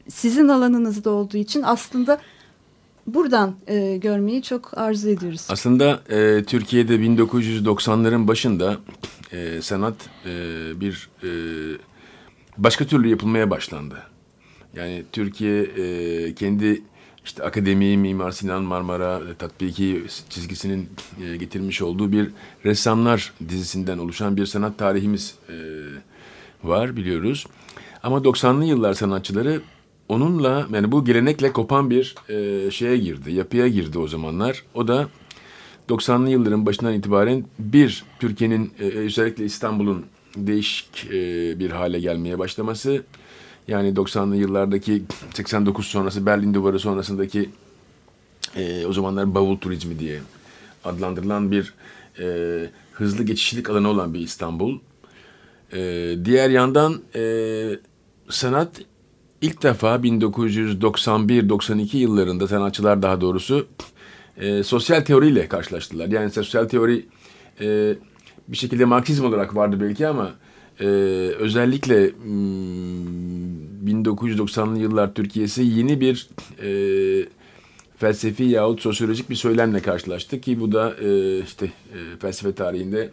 Sizin alanınızda olduğu için aslında buradan görmeyi çok arzu ediyoruz. Aslında Türkiye'de 1990'ların başında sanat bir başka türlü yapılmaya başlandı. Yani Türkiye e, kendi işte akademi, Mimar Sinan Marmara, e, tatbiki çizgisinin e, getirmiş olduğu bir ressamlar dizisinden oluşan bir sanat tarihimiz e, var biliyoruz. Ama 90'lı yıllar sanatçıları onunla yani bu gelenekle kopan bir şeye girdi, yapıya girdi o zamanlar. O da 90'lı yılların başından itibaren bir Türkiye'nin özellikle İstanbul'un değişik bir hale gelmeye başlaması yani 90'lı yıllardaki 89 sonrası Berlin Duvarı sonrasındaki e, o zamanlar bavul turizmi diye adlandırılan bir e, hızlı geçişlik alanı olan bir İstanbul. E, diğer yandan e, sanat ilk defa 1991-92 yıllarında sanatçılar daha doğrusu e, sosyal teoriyle karşılaştılar. Yani sosyal teori e, bir şekilde Marksizm olarak vardı belki ama e, özellikle hmm, 1990'lı yıllar Türkiye'si yeni bir e, felsefi yahut sosyolojik bir söylemle karşılaştı ki bu da e, işte e, felsefe tarihinde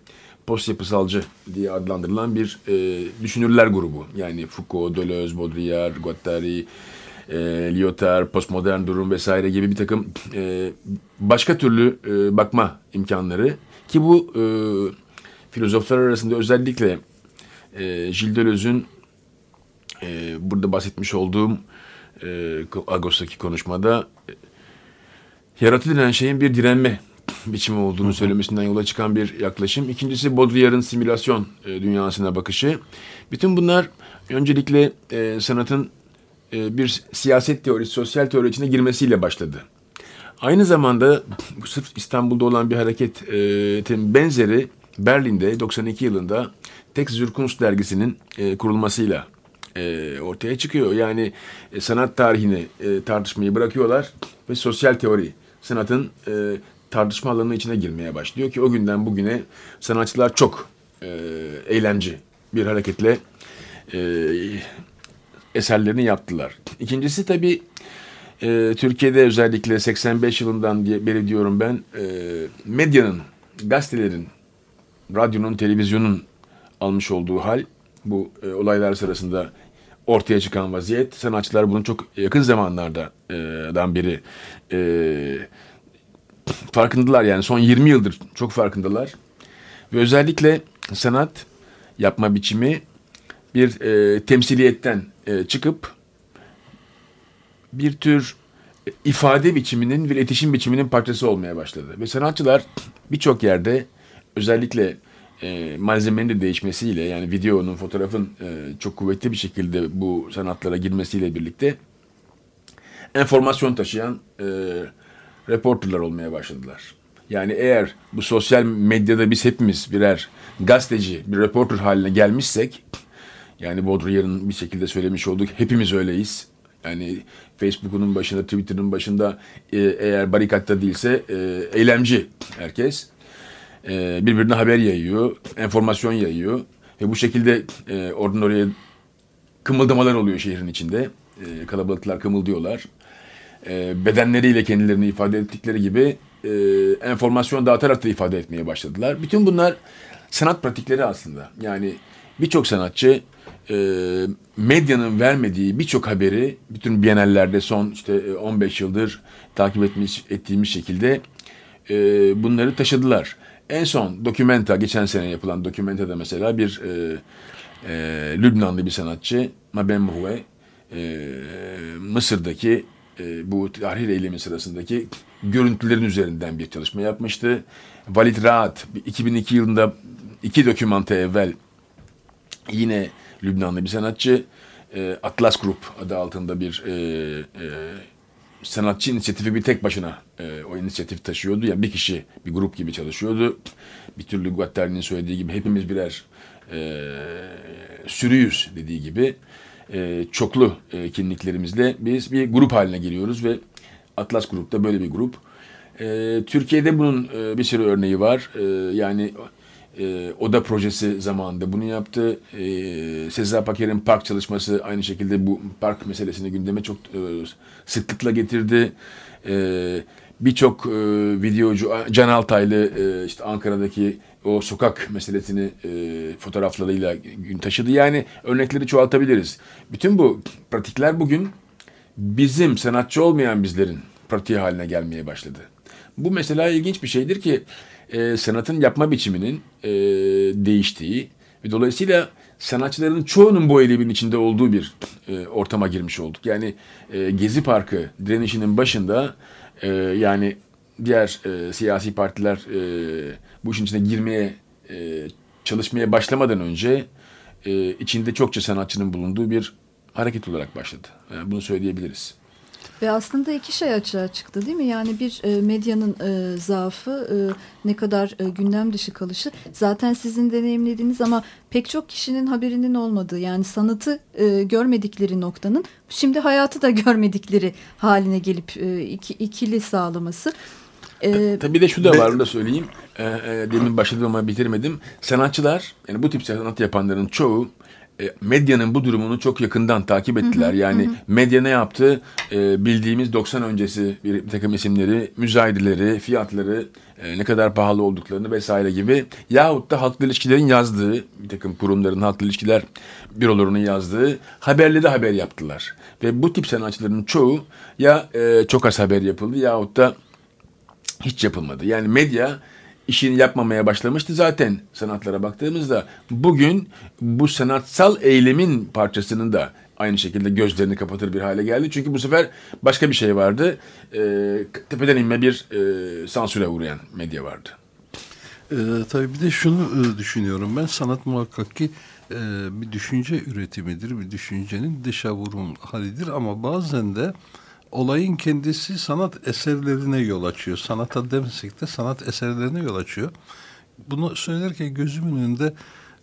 post yapısalcı diye adlandırılan bir e, düşünürler grubu. Yani Foucault, Deleuze, Baudrillard, Guattari, e, Lyotard, postmodern durum vesaire gibi bir takım e, başka türlü e, bakma imkanları ki bu e, filozoflar arasında özellikle e, Gilles Deleuze'ün e, burada bahsetmiş olduğum e, Agos'taki konuşmada e, yaratı denen şeyin bir direnme biçimi olduğunu söylemesinden yola çıkan bir yaklaşım. İkincisi Baudrillard'ın simülasyon e, dünyasına bakışı. Bütün bunlar öncelikle e, sanatın e, bir siyaset teorisi, sosyal teori içine girmesiyle başladı. Aynı zamanda sırf İstanbul'da olan bir hareketin benzeri Berlin'de 92 yılında Tex Zürkunst dergisinin e, kurulmasıyla e, ortaya çıkıyor. Yani e, sanat tarihini e, tartışmayı bırakıyorlar ve sosyal teori sanatın e, tartışma alanının içine girmeye başlıyor ki o günden bugüne sanatçılar çok e, eylemci bir hareketle e, eserlerini yaptılar. İkincisi tabii e, Türkiye'de özellikle 85 yılından beri diyorum ben e, medyanın, gazetelerin, radyonun, televizyonun almış olduğu hal bu e, olaylar sırasında ortaya çıkan vaziyet. Sanatçılar bunu çok yakın zamanlardan beri e, farkındalar yani son 20 yıldır çok farkındalar. Ve özellikle sanat yapma biçimi bir e, temsiliyetten e, çıkıp bir tür ifade biçiminin ve iletişim biçiminin parçası olmaya başladı. Ve sanatçılar birçok yerde özellikle e, malzemenin de değişmesiyle yani videonun, fotoğrafın e, çok kuvvetli bir şekilde bu sanatlara girmesiyle birlikte enformasyon taşıyan e, reporterlar olmaya başladılar. Yani eğer bu sosyal medyada biz hepimiz birer gazeteci, bir reporter haline gelmişsek yani Baudrillard'ın bir şekilde söylemiş olduk hepimiz öyleyiz. Yani Facebook'un başında, Twitter'ın başında e, eğer barikatta değilse e, eylemci herkes. E, birbirine haber yayıyor, enformasyon yayıyor. Ve bu şekilde e, oradan oraya kımıldamalar oluyor şehrin içinde. E, kalabalıklar kımıldıyorlar. E, bedenleriyle kendilerini ifade ettikleri gibi e, enformasyon dağıtarak da ifade etmeye başladılar. Bütün bunlar sanat pratikleri aslında. Yani birçok sanatçı e, medyanın vermediği birçok haberi bütün bienallerde son işte 15 e, yıldır takip etmiş ettiğimiz şekilde e, bunları taşıdılar. En son Documenta geçen sene yapılan Documenta'da mesela bir e, e, Lübnanlı bir sanatçı Mabem Moué e, Mısır'daki e, bu tahrir eylemi sırasındaki görüntülerin üzerinden bir çalışma yapmıştı. Valid Rahat 2002 yılında iki dokümante evvel yine Lübnanlı bir sanatçı e, Atlas Group adı altında bir e, e, sanatçı inisiyatifi bir tek başına e, o inisiyatif taşıyordu. Yani bir kişi bir grup gibi çalışıyordu. Bir türlü Guattari'nin söylediği gibi hepimiz birer e, sürüyüz dediği gibi e, çoklu e, kimliklerimizle biz bir grup haline geliyoruz ve Atlas Grup'ta böyle bir grup. E, Türkiye'de bunun e, bir sürü örneği var. E, yani e, Oda projesi zamanında bunu yaptı. E, Sezai Paker'in park çalışması aynı şekilde bu park meselesini gündeme çok e, sıklıkla getirdi. E, Birçok e, videocu Can Altaylı e, işte Ankara'daki o sokak meselesini e, fotoğraflarıyla gün taşıdı. Yani örnekleri çoğaltabiliriz. Bütün bu pratikler bugün bizim sanatçı olmayan bizlerin pratiği haline gelmeye başladı. Bu mesela ilginç bir şeydir ki e, sanatın yapma biçiminin e, değiştiği ve dolayısıyla sanatçıların çoğunun bu eylemin içinde olduğu bir e, ortama girmiş olduk. Yani e, Gezi Parkı direnişinin başında e, yani diğer e, siyasi partiler e, bu işin içine girmeye e, çalışmaya başlamadan önce e, içinde çokça sanatçının bulunduğu bir hareket olarak başladı. Yani bunu söyleyebiliriz. Ve aslında iki şey açığa çıktı değil mi? Yani bir e, medyanın e, zaafı, e, ne kadar e, gündem dışı kalışı. Zaten sizin deneyimlediğiniz ama pek çok kişinin haberinin olmadığı yani sanatı e, görmedikleri noktanın şimdi hayatı da görmedikleri haline gelip e, iki, ikili sağlaması. Ee, Tabii de şu da var, onu da söyleyeyim. Ee, e, demin başladım ama bitirmedim. Sanatçılar, yani bu tip sanat yapanların çoğu medyanın bu durumunu çok yakından takip ettiler. Yani medya ne yaptı? E, bildiğimiz 90 öncesi bir, bir takım isimleri, müzayedeleri, fiyatları, e, ne kadar pahalı olduklarını vesaire gibi yahut da halkla ilişkilerin yazdığı, bir takım kurumların halkla ilişkiler bürolarının yazdığı haberleri haber yaptılar. Ve bu tip sanatçıların çoğu ya e, çok az haber yapıldı yahut da hiç yapılmadı. Yani medya işini yapmamaya başlamıştı zaten sanatlara baktığımızda. Bugün bu sanatsal eylemin parçasının da aynı şekilde gözlerini kapatır bir hale geldi. Çünkü bu sefer başka bir şey vardı. E, tepeden inme bir e, sansüre uğrayan medya vardı. E, tabii bir de şunu e, düşünüyorum ben. Sanat muhakkak ki e, bir düşünce üretimidir. Bir düşüncenin dışa vurum halidir ama bazen de olayın kendisi sanat eserlerine yol açıyor. Sanata demesek de sanat eserlerine yol açıyor. Bunu söylerken gözümün önünde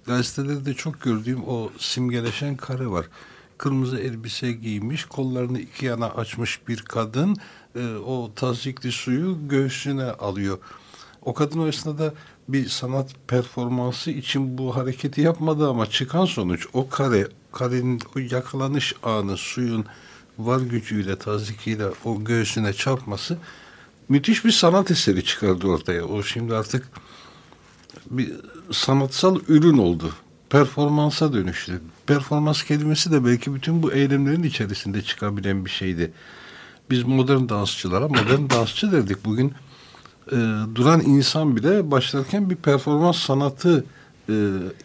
gazetelerde çok gördüğüm o simgeleşen kare var. Kırmızı elbise giymiş, kollarını iki yana açmış bir kadın e, o tazikli suyu göğsüne alıyor. O kadın o esnada bir sanat performansı için bu hareketi yapmadı ama çıkan sonuç o kare, karenin o yakalanış anı suyun var gücüyle, tazikiyle o göğsüne çarpması müthiş bir sanat eseri çıkardı ortaya. O şimdi artık bir sanatsal ürün oldu. Performansa dönüştü. Performans kelimesi de belki bütün bu eylemlerin içerisinde çıkabilen bir şeydi. Biz modern dansçılara modern dansçı derdik. Bugün e, duran insan bile başlarken bir performans sanatı e,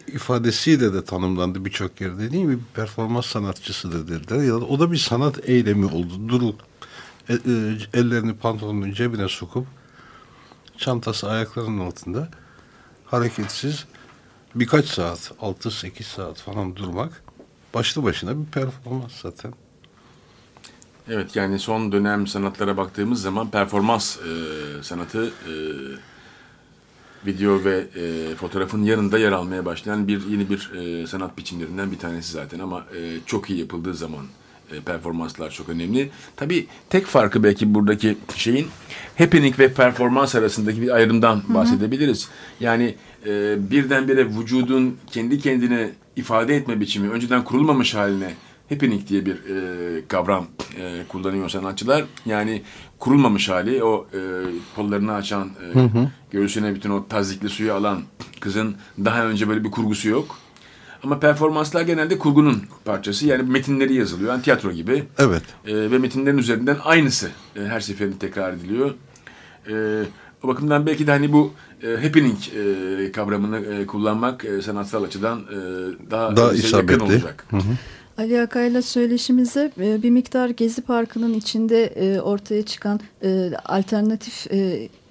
ifadesiyle de tanımlandı birçok yerde değil mi? Performans sanatçısıdır dediler. Ya da o da bir sanat eylemi oldu. Durup e, e, ellerini pantolonun cebine sokup çantası ayaklarının altında hareketsiz birkaç saat, 6-8 saat falan durmak başlı başına bir performans zaten. Evet yani son dönem sanatlara baktığımız zaman performans e, sanatı e, video ve e, fotoğrafın yanında yer almaya başlayan bir yeni bir e, sanat biçimlerinden bir tanesi zaten ama e, çok iyi yapıldığı zaman e, performanslar çok önemli. Tabii tek farkı belki buradaki şeyin happening ve performans arasındaki bir ayrımdan bahsedebiliriz. Yani e, birdenbire vücudun kendi kendine ifade etme biçimi önceden kurulmamış haline happening diye bir e, kavram e, kullanıyor sanatçılar. Yani kurulmamış hali o e, kollarını açan, e, Hı hı. göğsüne bütün o tazikli suyu alan kızın daha önce böyle bir kurgusu yok. Ama performanslar genelde kurgunun parçası. Yani metinleri yazılıyor. Yani tiyatro gibi. Evet. E, ve metinlerin üzerinden aynısı e, her seferinde tekrar ediliyor. E, o bakımdan belki de hani bu e, happening e, kavramını e, kullanmak e, sanatsal açıdan e, daha, Daha isabetli. yakın olacak. Hı hı. Ali Akay'la söyleşimize e, bir miktar Gezi Parkı'nın içinde e, ortaya çıkan e, alternatif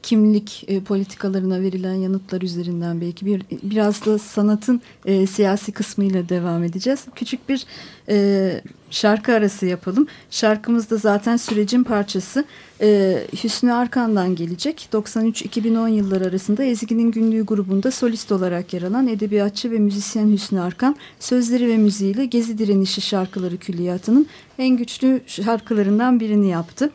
kimlik e, politikalarına verilen yanıtlar üzerinden belki bir biraz da sanatın e, siyasi kısmıyla devam edeceğiz. Küçük bir e, şarkı arası yapalım. Şarkımız da zaten sürecin parçası. E, Hüsnü Arkan'dan gelecek. 93-2010 yıllar arasında Ezgi'nin Günlüğü grubunda solist olarak yer alan edebiyatçı ve müzisyen Hüsnü Arkan, sözleri ve müziğiyle Gezi Direnişi şarkıları külliyatının en güçlü şarkılarından birini yaptı.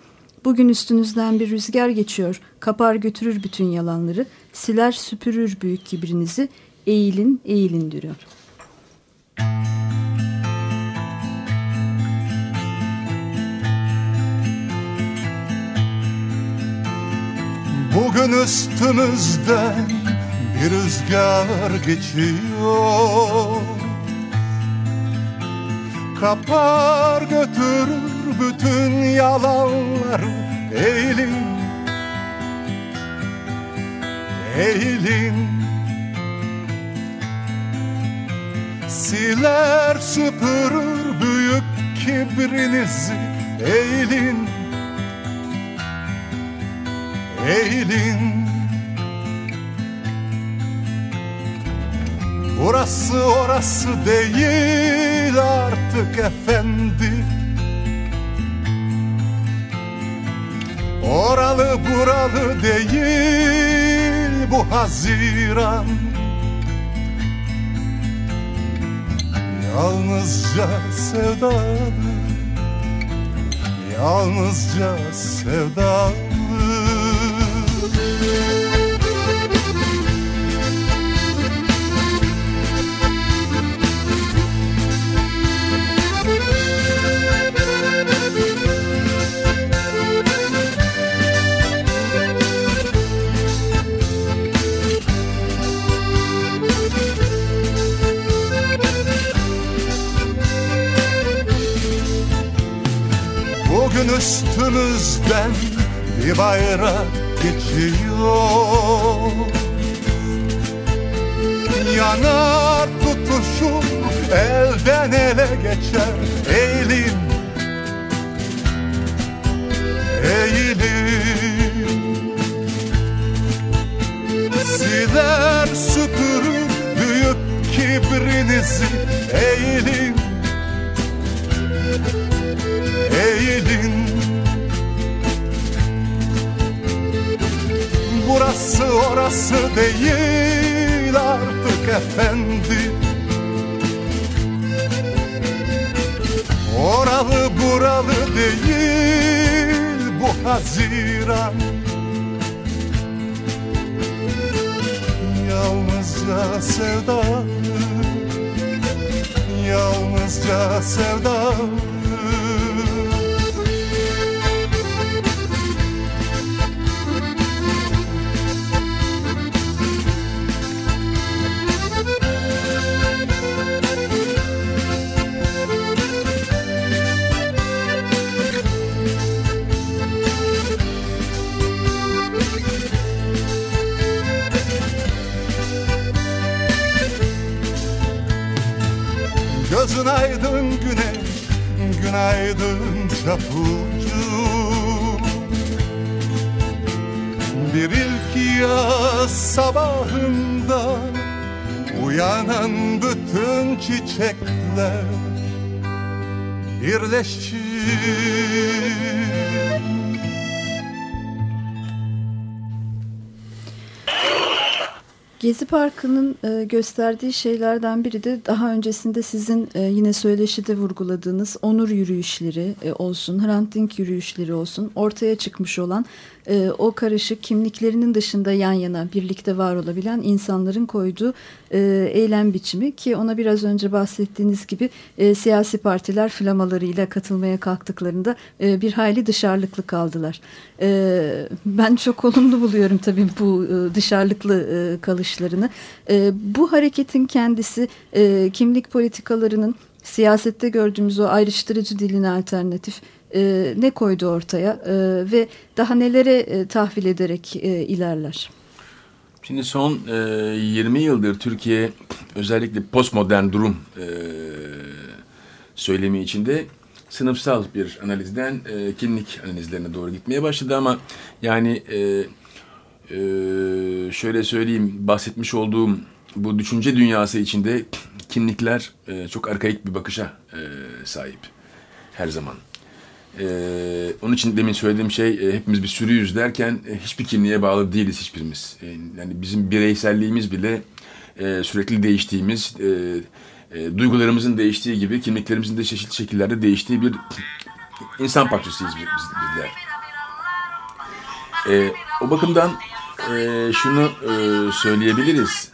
Bugün üstünüzden bir rüzgar geçiyor, kapar götürür bütün yalanları, siler süpürür büyük kibrinizi, eğilin eğilin diyor. Bugün üstümüzden bir rüzgar geçiyor Kapar götürür bütün yalanları Eğilin Eğilin Siler süpürür büyük kibrinizi Eğilin Eğilin Burası orası değil artık efendi Oralı buralı değil bu Haziran. Yalnızca sevdalı Yalnızca sevdalı bayrak geçiyor. Yanar tutuşum elden ele geçer Eğilin, eğilin Siler süpürür büyük kibrinizi Eğilin, eğilin Burası orası değil artık efendi Oralı buralı değil bu Haziran. Yalnızca sevdalı Yalnızca sevdalı Günaydın güneş, günaydın çapulcu. Bir ilk yaz sabahında Uyanan bütün çiçekler birleşir Gezi Parkı'nın e, gösterdiği şeylerden biri de daha öncesinde sizin e, yine söyleşide vurguladığınız onur yürüyüşleri e, olsun, Hrant Dink yürüyüşleri olsun ortaya çıkmış olan e, o karışık kimliklerinin dışında yan yana birlikte var olabilen insanların koyduğu e, eylem biçimi ki ona biraz önce bahsettiğiniz gibi e, siyasi partiler flamalarıyla katılmaya kalktıklarında e, bir hayli dışarılıklı kaldılar. E, ben çok olumlu buluyorum tabii bu e, dışarılıklı e, kalışlarını. E, bu hareketin kendisi e, kimlik politikalarının siyasette gördüğümüz o ayrıştırıcı dilin alternatif e, ne koydu ortaya e, ve daha nelere e, tahvil ederek e, ilerler? Şimdi son e, 20 yıldır Türkiye özellikle postmodern durum e, söylemi içinde sınıfsal bir analizden e, kimlik analizlerine doğru gitmeye başladı ama yani e, e, şöyle söyleyeyim bahsetmiş olduğum bu düşünce dünyası içinde kimlikler e, çok arkaik bir bakışa e, sahip her zaman. Ee, onun için demin söylediğim şey e, hepimiz bir sürüyüz derken e, hiçbir kimliğe bağlı değiliz hiçbirimiz. E, yani bizim bireyselliğimiz bile e, sürekli değiştiğimiz, e, e, duygularımızın değiştiği gibi kimliklerimizin de çeşitli şekillerde değiştiği bir insan parçasıyız biz, bizler. E, o bakımdan e, şunu e, söyleyebiliriz.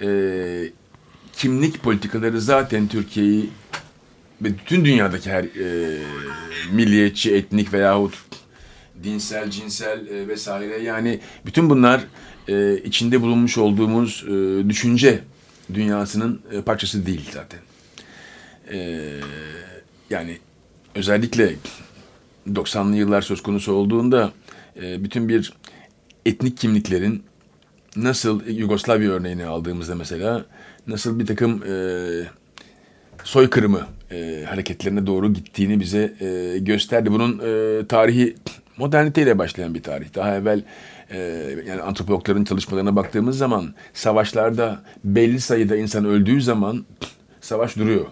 E, kimlik politikaları zaten Türkiye'yi bütün dünyadaki her e, milliyetçi, etnik veyahut dinsel, cinsel e, vesaire yani bütün bunlar e, içinde bulunmuş olduğumuz e, düşünce dünyasının e, parçası değil zaten. E, yani özellikle 90'lı yıllar söz konusu olduğunda e, bütün bir etnik kimliklerin nasıl Yugoslavya örneğini aldığımızda mesela nasıl bir takım e, soykırımı e, hareketlerine doğru gittiğini bize e, gösterdi. Bunun e, tarihi moderniteyle başlayan bir tarih. Daha evvel e, yani antropologların çalışmalarına baktığımız zaman savaşlarda belli sayıda insan öldüğü zaman savaş duruyor.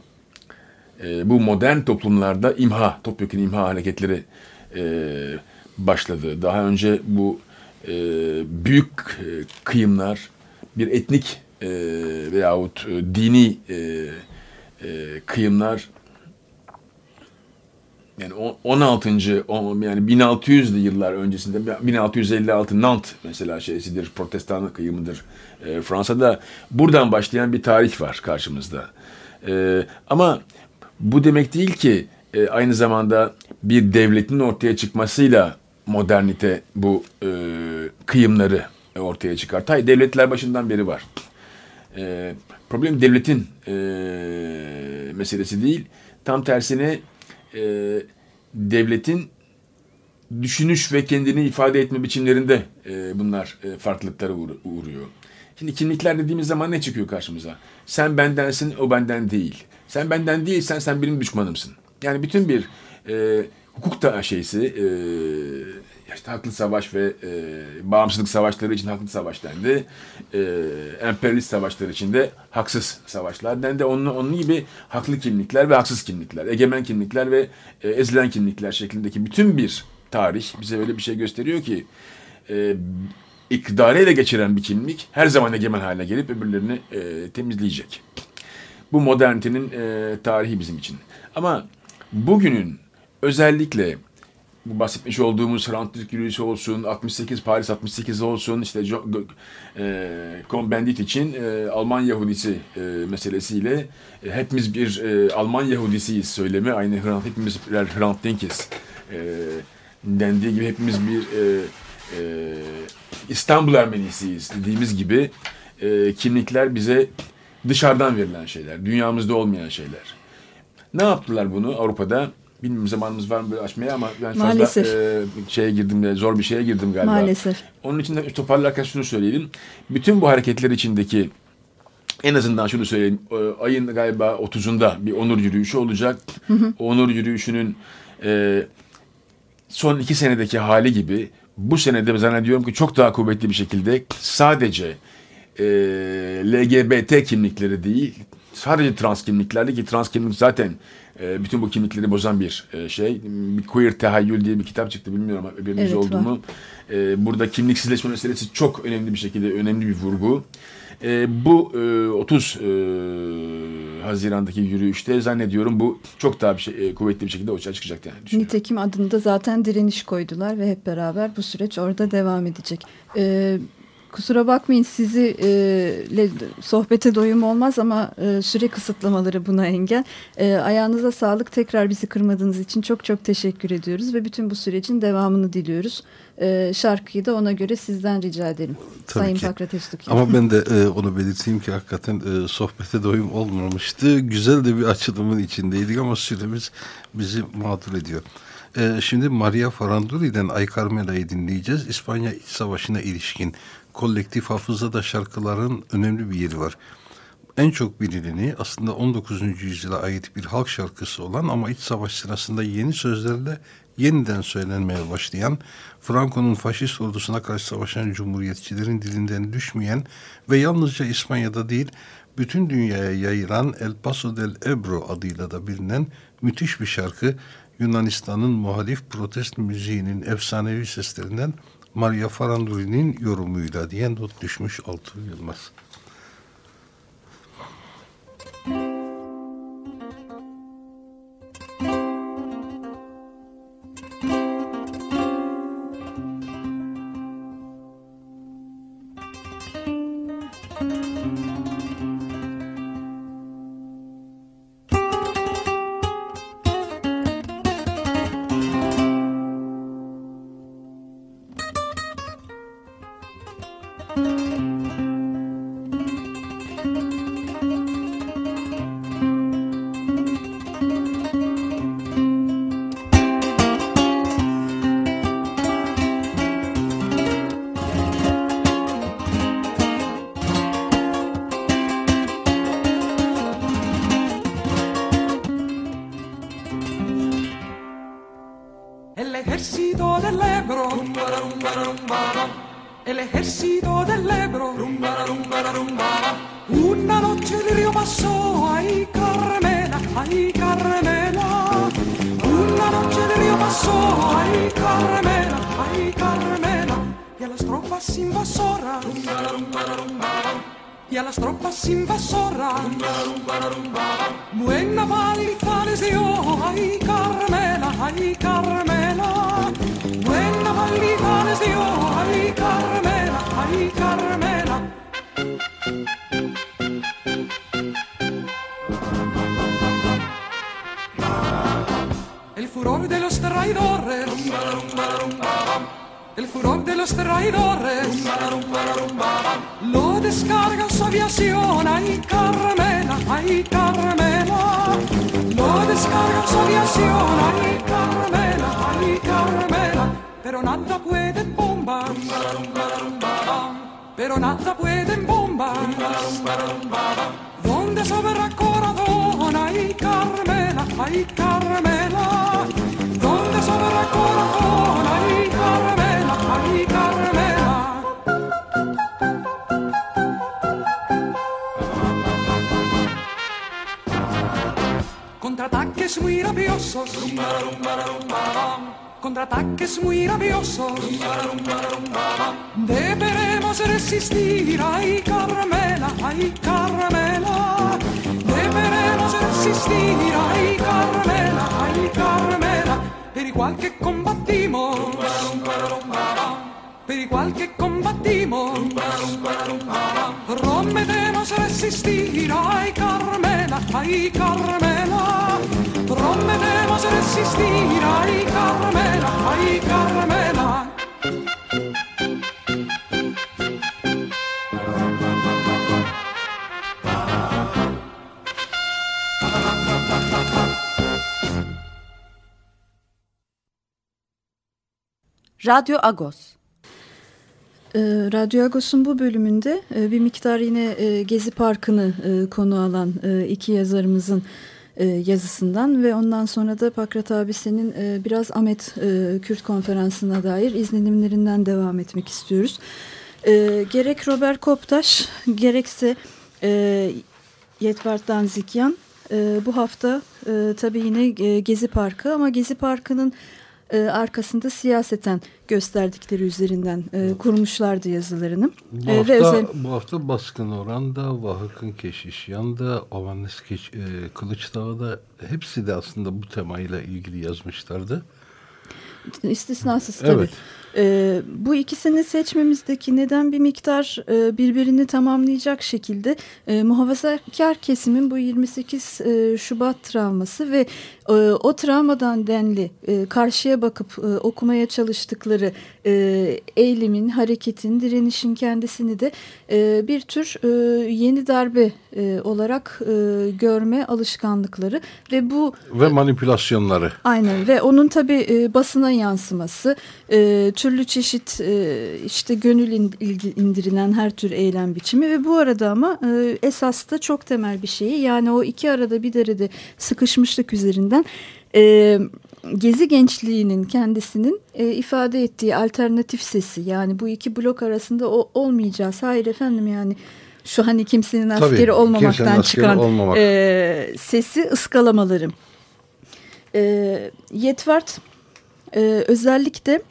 E, bu modern toplumlarda imha, topyekun imha hareketleri e, başladı. Daha önce bu e, büyük e, kıyımlar bir etnik e, veyahut e, dini e, e, kıyımlar yani 16. yani 1600'lü yıllar öncesinde 1656 Nant mesela şeysidir protestan kıyımıdır e, Fransa'da buradan başlayan bir tarih var karşımızda. E, ama bu demek değil ki e, aynı zamanda bir devletin ortaya çıkmasıyla modernite bu e, kıyımları ortaya çıkar. devletler başından beri var. E, problem devletin e, meselesi değil. Tam tersine e, devletin düşünüş ve kendini ifade etme biçimlerinde e, bunlar e, farklılıklara uğra uğruyor. Şimdi kimlikler dediğimiz zaman ne çıkıyor karşımıza? Sen bendensin, o benden değil. Sen benden değilsen sen benim düşmanımsın. Yani bütün bir e, hukuk da şeysi, e, işte haklı savaş ve e, bağımsızlık savaşları için haklı savaş dendi. E, emperyalist savaşlar için de haksız savaşlar dendi. Onun, onun gibi haklı kimlikler ve haksız kimlikler, egemen kimlikler ve e, ezilen kimlikler şeklindeki bütün bir tarih bize öyle bir şey gösteriyor ki e, iktidarı ele geçiren bir kimlik her zaman egemen haline gelip öbürlerini e, temizleyecek. Bu modernitenin e, tarihi bizim için. Ama bugünün özellikle bu bahsetmiş olduğumuz Hrant yürüyüşü olsun, 68 Paris 68 olsun, işte e, için e, Alman Yahudisi e, meselesiyle e, hepimiz bir e, Alman Yahudisiyiz söylemi, aynı Hrant, hepimiz birer Hrant Dink'iz e, dendiği gibi hepimiz bir e, e, İstanbul Ermenisiyiz dediğimiz gibi e, kimlikler bize dışarıdan verilen şeyler, dünyamızda olmayan şeyler. Ne yaptılar bunu Avrupa'da? Bilmiyorum zamanımız var mı böyle açmaya ama ben fazla Maalesef. E, şeye girdim, zor bir şeye girdim galiba. Maalesef. Onun için de toparlarken şunu söyleyelim. Bütün bu hareketler içindeki en azından şunu söyleyeyim. e, Ayın galiba 30'unda bir onur yürüyüşü olacak. O onur yürüyüşünün e, son iki senedeki hali gibi bu senede zannediyorum ki çok daha kuvvetli bir şekilde sadece e, LGBT kimlikleri değil, sadece trans kimliklerle ki trans kimlik zaten e, bütün bu kimlikleri bozan bir e, şey. Bir Queer Tehayyül diye bir kitap çıktı bilmiyorum haberiniz Evet, oldu mu? E, burada kimliksizleşme meselesi çok önemli bir şekilde önemli bir vurgu. E, bu e, 30 e, Haziran'daki yürüyüşte zannediyorum bu çok daha bir şey, e, kuvvetli bir şekilde ortaya çıkacak yani. Nitekim adında zaten direniş koydular ve hep beraber bu süreç orada devam edecek. Ee, kusura bakmayın sizi e, le- sohbete doyum olmaz ama e, süre kısıtlamaları buna engel. E, ayağınıza sağlık tekrar bizi kırmadığınız için çok çok teşekkür ediyoruz ve bütün bu sürecin devamını diliyoruz. E, şarkıyı da ona göre sizden rica edelim. Tabii Sayın ki. Pakrates. Ama ben de e, onu belirteyim ki hakikaten e, sohbete doyum olmamıştı. Güzel de bir açılımın içindeydik ama süremiz bizi mağdur ediyor. E, şimdi Maria Faranduri'den Ay Carmela'yı dinleyeceğiz. İspanya İç Savaşı'na ilişkin kolektif hafızada şarkıların önemli bir yeri var. En çok bilineni aslında 19. yüzyıla ait bir halk şarkısı olan ama iç savaş sırasında yeni sözlerle yeniden söylenmeye başlayan, Franco'nun faşist ordusuna karşı savaşan cumhuriyetçilerin dilinden düşmeyen ve yalnızca İspanya'da değil, bütün dünyaya yayılan El Paso del Ebro adıyla da bilinen müthiş bir şarkı, Yunanistan'ın muhalif protest müziğinin efsanevi seslerinden Maria Faranduri'nin yorumuyla diye not düşmüş Altuğ Yılmaz. Furor de los traidores, lo descarga su aviación, ay Carmela, ay Carmela, lo descarga su aviación, ay Carmela, ay Carmela, pero nada puede bomba, pero nada puede bomba, donde sobra corazón, ay Carmela, ay Carmela, donde sobra corazón, ay Carmela, Contraataques muy rabiosos. Contraataques muy rabiosos. Deberemos resistir, ay Carmela, ay Carmela. Deberemos resistir, ay Carmela, ay Carmela. Per igual que combatimos. Per igual que combatimos. Prometemos resistir, ay Carmela, ay Carmela. Prometemos resistir, ay Carmela, ay Carmela. Radyo Agos. E, Radyo Agos'un bu bölümünde e, bir miktar yine e, Gezi Parkı'nı e, konu alan e, iki yazarımızın e, yazısından ve ondan sonra da Pakrat abi senin e, biraz Ahmet e, Kürt konferansına dair izlenimlerinden devam etmek istiyoruz. Gerek Robert Koptaş gerekse e, Yetvart Danzikyan bu hafta e, tabii yine Gezi Parkı ama Gezi Parkı'nın e, arkasında siyaseten gösterdikleri üzerinden e, kurmuşlardı yazılarını. Bu, E, hafta, ve özel, bu hafta Baskın Oran'da, Vahık'ın Keşişyan'da, Ovannes Keş, e, Kılıçdağ'da hepsi de aslında bu temayla ilgili yazmışlardı. istisnasız tabii. Evet. E, bu ikisini seçmemizdeki neden bir miktar e, birbirini tamamlayacak şekilde e, muhafazakar kesimin bu 28 e, Şubat travması ve e, o travmadan denli e, karşıya bakıp e, okumaya çalıştıkları e, eylemin, hareketin, direnişin kendisini de e, bir tür e, yeni darbe e, olarak e, görme alışkanlıkları ve bu Ve manipülasyonları. Aynen ve onun tabi e, basına yansıması, e, türlü çeşit e, işte gönül indirilen her tür eylem biçimi ve bu arada ama e, esas da çok temel bir şeyi yani o iki arada bir derede sıkışmışlık üzerinden e, Gezi gençliğinin kendisinin e, ifade ettiği alternatif sesi yani bu iki blok arasında o, olmayacağız. Hayır efendim yani şu hani kimsenin Tabii, askeri kimsenin olmamaktan askeri çıkan olmamak. e, sesi ıskalamaları. E, Yetvart e, özellikle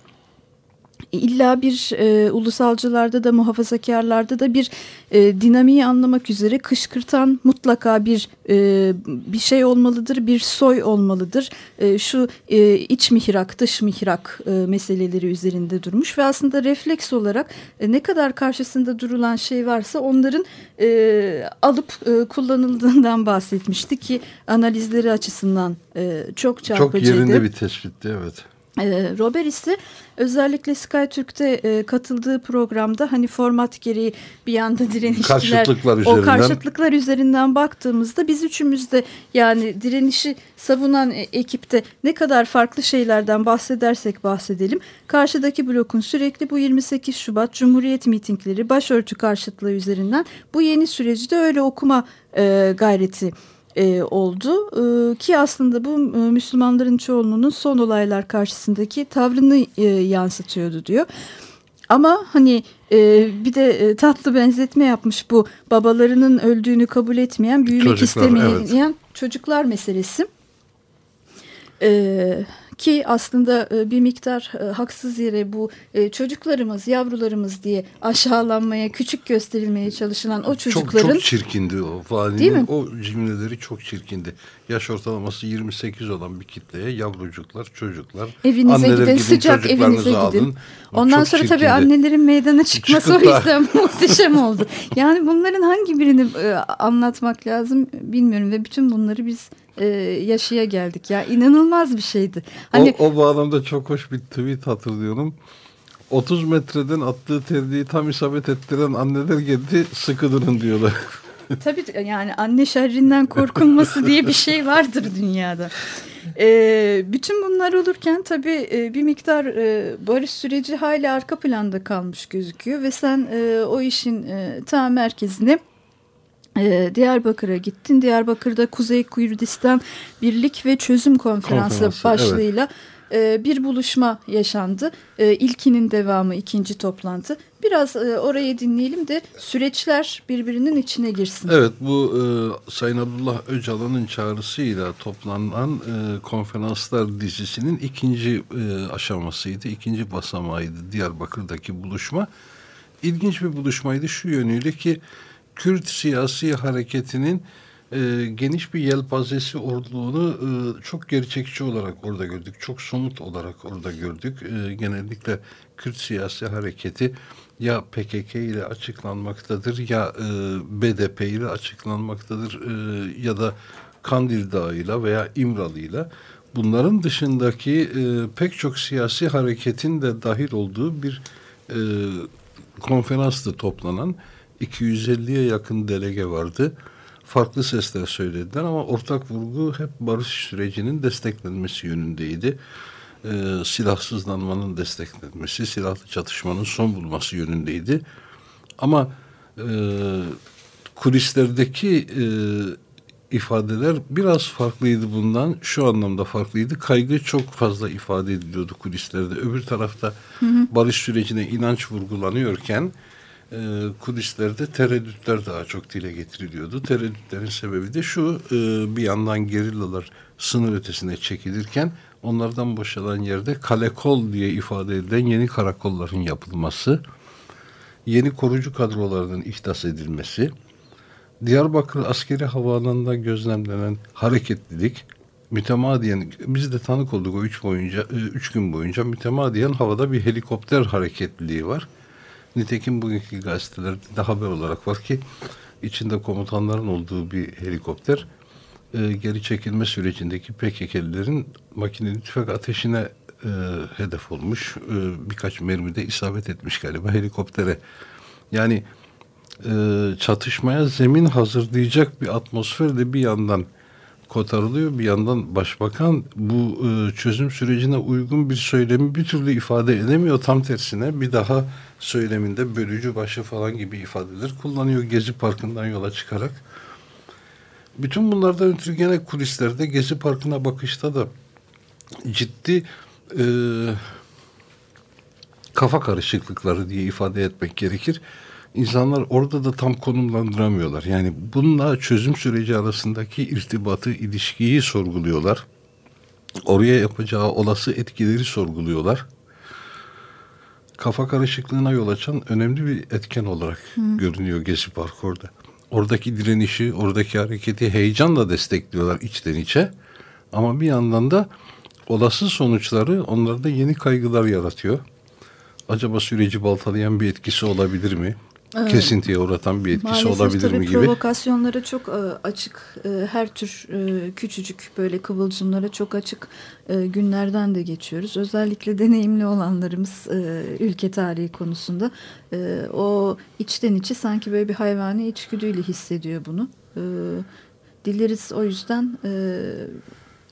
illa bir e, ulusalcılarda da muhafazakarlarda da bir e, dinamiği anlamak üzere kışkırtan mutlaka bir e, bir şey olmalıdır, bir soy olmalıdır. E, şu e, iç mihrak, dış mihrak e, meseleleri üzerinde durmuş ve aslında refleks olarak e, ne kadar karşısında durulan şey varsa onların e, alıp e, kullanıldığından bahsetmişti ki analizleri açısından e, çok çarpıcıydı. Çok yerinde bir tespitti evet. Ee, Robert ise özellikle SkyTürk'te e, katıldığı programda hani format gereği bir yanda direnişçiler Karşıtlıklar o karşıtlıklar üzerinden baktığımızda biz üçümüz de yani direnişi savunan e, ekipte ne kadar farklı şeylerden bahsedersek bahsedelim karşıdaki blokun sürekli bu 28 Şubat Cumhuriyet mitingleri başörtü karşıtlığı üzerinden bu yeni süreci de öyle okuma e, gayreti e, oldu E, ki aslında bu e, Müslümanların çoğunluğunun son olaylar karşısındaki tavrını e, yansıtıyordu diyor. Ama hani e, bir de e, tatlı benzetme yapmış bu babalarının öldüğünü kabul etmeyen, büyümek Çocuklar, istemeyen evet. çocuklar meselesi. E, ki aslında e, bir miktar e, haksız yere bu e, çocuklarımız, yavrularımız diye aşağılanmaya, küçük gösterilmeye çalışılan o çocukların... Çok, çok çirkindi o. Değil mi? O cümleleri çok çirkindi. Yaş ortalaması 28 olan bir kitleye yavrucuklar, çocuklar. Evinize anneler gidin, gidin, sıcak evinize gidin. alın. Ondan Çok sonra tabii çirkindi. annelerin meydana çıkması o Çıkıp da- yüzden muhteşem oldu. Yani bunların hangi birini anlatmak lazım bilmiyorum ve bütün bunları biz e, yaşaya geldik ya. inanılmaz bir şeydi. Hani O, o bağlamda çok hoş bir tweet hatırlıyorum. 30 metreden attığı terliği tam isabet ettiren anneler geldi sıkı durun diyorlar. Tabii yani anne şerrinden korkulması diye bir şey vardır dünyada. Ee, bütün bunlar olurken tabii e, bir miktar e, barış süreci hala arka planda kalmış gözüküyor ve sen e, o işin e, tam merkezine e, Diyarbakır'a gittin. Diyarbakır'da Kuzey Kürdistan Birlik ve Çözüm Konferansı, Konferansı, başlığıyla e, bir buluşma yaşandı. E, ilkinin devamı, ikinci toplantı. Biraz e, orayı dinleyelim de süreçler birbirinin içine girsin. Evet bu e, Sayın Abdullah Öcalan'ın çağrısıyla toplanan e, konferanslar dizisinin ikinci e, aşamasıydı. ikinci basamağıydı Diyarbakır'daki buluşma. İlginç bir buluşmaydı şu yönüyle ki Kürt siyasi hareketinin e, geniş bir yelpazesi olduğunu e, çok gerçekçi olarak orada gördük. Çok somut olarak orada gördük. E, genellikle Kürt siyasi hareketi ya PKK ile açıklanmaktadır ya e, BDP ile açıklanmaktadır e, ya da Kandil Dağı'yla veya İmralı'yla. Bunların dışındaki e, pek çok siyasi hareketin de dahil olduğu bir e, konferansta toplanan 250'ye yakın delege vardı. Farklı sesler söylediler ama ortak vurgu hep barış sürecinin desteklenmesi yönündeydi. e, silahsızlanmanın desteklenmesi, silahlı çatışmanın son bulması yönündeydi. Ama e, kulislerdeki e, ifadeler biraz farklıydı bundan. Şu anlamda farklıydı. Kaygı çok fazla ifade ediliyordu kulislerde. Öbür tarafta hı hı. barış sürecine inanç vurgulanıyorken e, kulislerde tereddütler daha çok dile getiriliyordu. Tereddütlerin sebebi de şu e, bir yandan gerillalar sınır ötesine çekilirken onlardan boşalan yerde kalekol diye ifade edilen yeni karakolların yapılması, yeni korucu kadrolarının ihdas edilmesi, Diyarbakır askeri havaalanında gözlemlenen hareketlilik mütemadiyen biz de tanık olduk o üç boyunca e, üç gün boyunca mütemadiyen havada bir helikopter hareketliliği var. Nitekim bugünkü gazetelerde de haber olarak var ki içinde komutanların olduğu bir helikopter e, geri çekilme sürecindeki PKK'lilerin makineli tüfek ateşine e, hedef olmuş. E, birkaç mermi de isabet etmiş galiba helikoptere. Yani e, çatışmaya zemin hazırlayacak bir atmosfer de bir yandan kotarılıyor. Bir yandan başbakan bu e, çözüm sürecine uygun bir söylemi bir türlü ifade edemiyor. Tam tersine bir daha söyleminde bölücü başı falan gibi ifadeler kullanıyor Gezi Parkı'ndan yola çıkarak. Bütün bunlardan ötürü gene kulislerde Gezi Parkı'na bakışta da ciddi e, kafa karışıklıkları diye ifade etmek gerekir. İnsanlar orada da tam konumlandıramıyorlar. Yani bununla çözüm süreci arasındaki irtibatı, ilişkiyi sorguluyorlar. Oraya yapacağı olası etkileri sorguluyorlar. Kafa karışıklığına yol açan önemli bir etken olarak Hı. görünüyor Gezi Park orada. Oradaki direnişi, oradaki hareketi heyecanla destekliyorlar içten içe. Ama bir yandan da olası sonuçları onlarda yeni kaygılar yaratıyor. Acaba süreci baltalayan bir etkisi olabilir mi? Kesintiye uğratan bir etkisi Maalesef olabilir mi gibi. provokasyonlara çok e, açık e, her tür e, küçücük böyle kıvılcımlara çok açık günlerden de geçiyoruz. Özellikle deneyimli olanlarımız ülke tarihi konusunda o içten içi sanki böyle bir hayvani içgüdüyle hissediyor bunu. Dileriz o yüzden.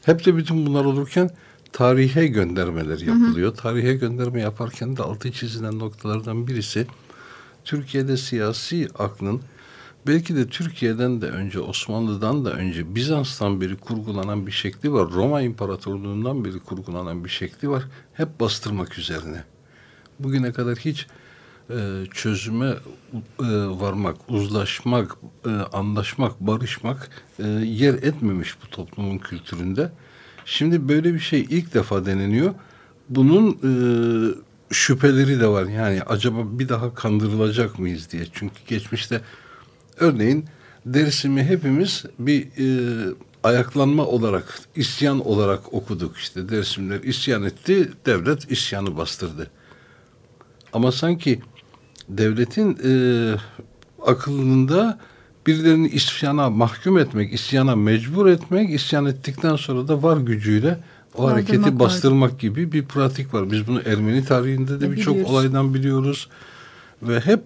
Hep de bütün bunlar olurken tarihe göndermeler yapılıyor. Hı hı. Tarihe gönderme yaparken de altı çizilen noktalardan birisi Türkiye'de siyasi aklın belki de Türkiye'den de önce Osmanlı'dan da önce Bizans'tan beri kurgulanan bir şekli var. Roma İmparatorluğu'ndan beri kurgulanan bir şekli var. Hep bastırmak üzerine. Bugüne kadar hiç e, çözüme e, varmak, uzlaşmak, e, anlaşmak, barışmak e, yer etmemiş bu toplumun kültüründe. Şimdi böyle bir şey ilk defa deneniyor. Bunun e, şüpheleri de var. Yani acaba bir daha kandırılacak mıyız diye. Çünkü geçmişte örneğin Dersim'i hepimiz bir e, ayaklanma olarak, isyan olarak okuduk işte. Dersimler isyan etti, devlet isyanı bastırdı. Ama sanki devletin e, akılında birilerini isyana mahkum etmek, isyana mecbur etmek, isyan ettikten sonra da var gücüyle o hareketi bastırmak var. gibi bir pratik var. Biz bunu Ermeni tarihinde de birçok olaydan biliyoruz. Ve hep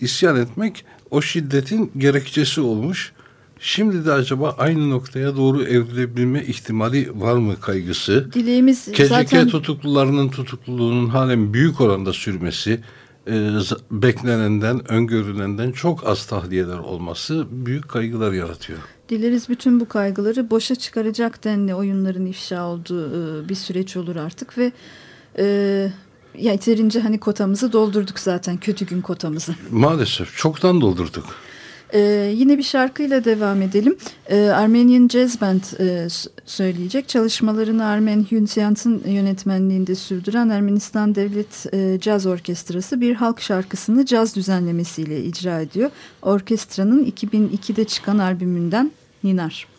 isyan etmek o şiddetin gerekçesi olmuş. Şimdi de acaba aynı noktaya doğru evrilebilme ihtimali var mı kaygısı? Dileğimiz KCK zaten... tutuklularının tutukluluğunun halen büyük oranda sürmesi, e, beklenenden, öngörülenden çok az tahliyeler olması büyük kaygılar yaratıyor. Dileriz bütün bu kaygıları boşa çıkaracak denli oyunların ifşa olduğu e, bir süreç olur artık ve e, yeterince hani kotamızı doldurduk zaten kötü gün kotamızı. Maalesef çoktan doldurduk. Ee, yine bir şarkıyla devam edelim. Ee, Armenian Jazz Band e, söyleyecek. Çalışmalarını Armen Hünsiyans'ın yönetmenliğinde sürdüren Ermenistan Devlet e, Caz Orkestrası bir halk şarkısını caz düzenlemesiyle icra ediyor. Orkestranın 2002'de çıkan albümünden Ninar.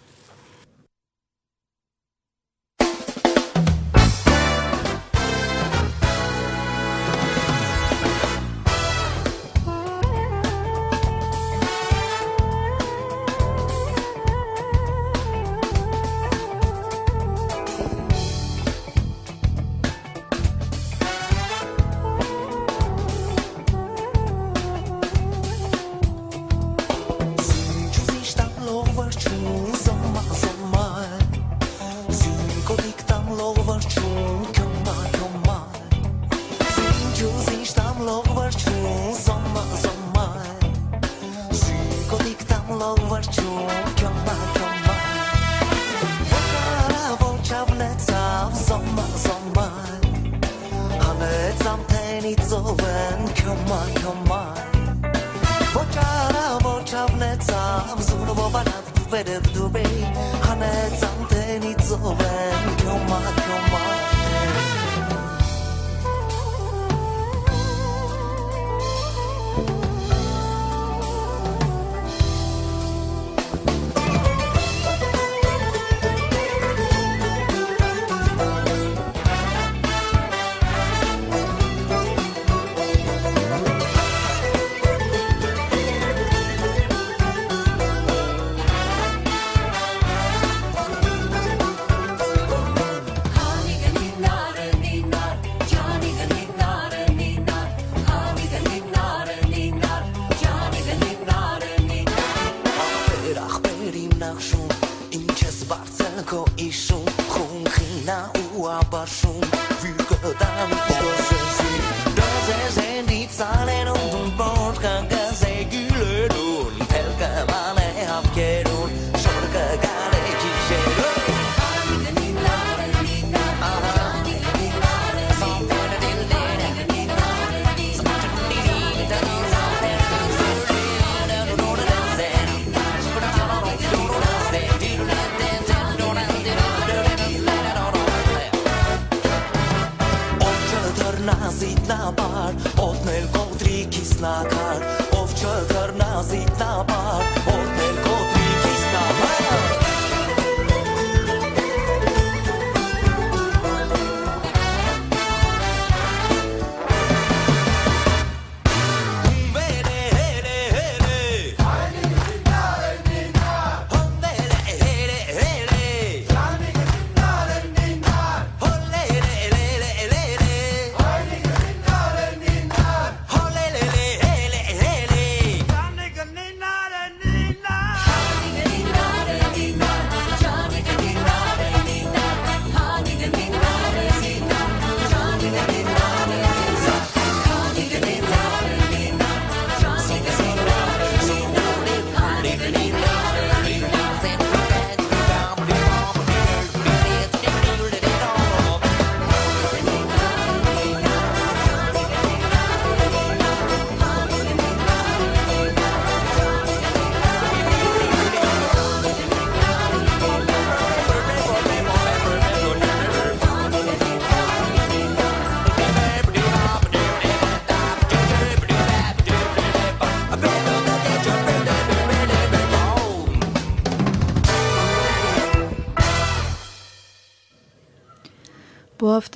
Իսնակար, ով չկրնա զիտնապար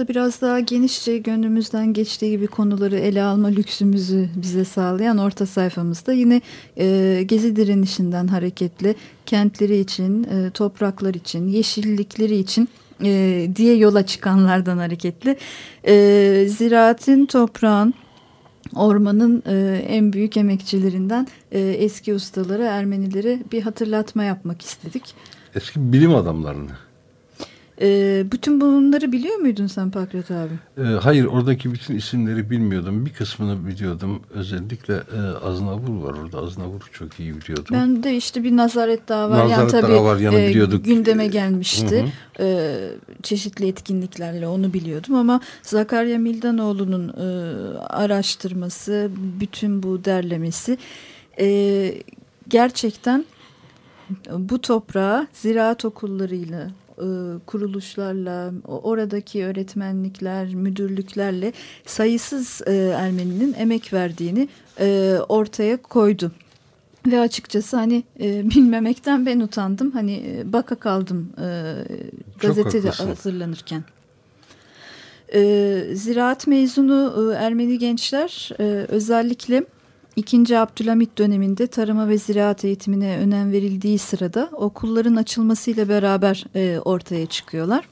biraz daha genişçe gönlümüzden geçtiği gibi konuları ele alma lüksümüzü bize sağlayan orta sayfamızda yine e, gezi direnişinden hareketli kentleri için, e, topraklar için, yeşillikleri için e, diye yola çıkanlardan hareketli. E, ziraatin, toprağın, ormanın e, en büyük emekçilerinden e, eski ustaları Ermenilere bir hatırlatma yapmak istedik. Eski bilim adamlarını. E, bütün bunları biliyor muydun sen Pakrat abi? E, hayır oradaki bütün isimleri bilmiyordum. Bir kısmını biliyordum. Özellikle e, Aznavur var orada. Aznavur çok iyi biliyordum. Ben de işte bir Nazaret Dağı var. Nazaret yani, tabii, var yanı e, biliyorduk. Gündeme gelmişti. Hı hı. E, çeşitli etkinliklerle onu biliyordum ama Zakarya Mildanoğlu'nun e, araştırması, bütün bu derlemesi e, gerçekten bu toprağa ziraat okullarıyla e, kuruluşlarla, oradaki öğretmenlikler, müdürlüklerle sayısız e, Ermeninin emek verdiğini e, ortaya koydu. Ve açıkçası hani bilmemekten ben utandım. Hani baka kaldım gazetede hazırlanırken. Ziraat mezunu Ermeni gençler özellikle İkinci Abdülhamit döneminde tarıma ve ziraat eğitimine önem verildiği sırada okulların açılmasıyla beraber e, ortaya çıkıyorlar.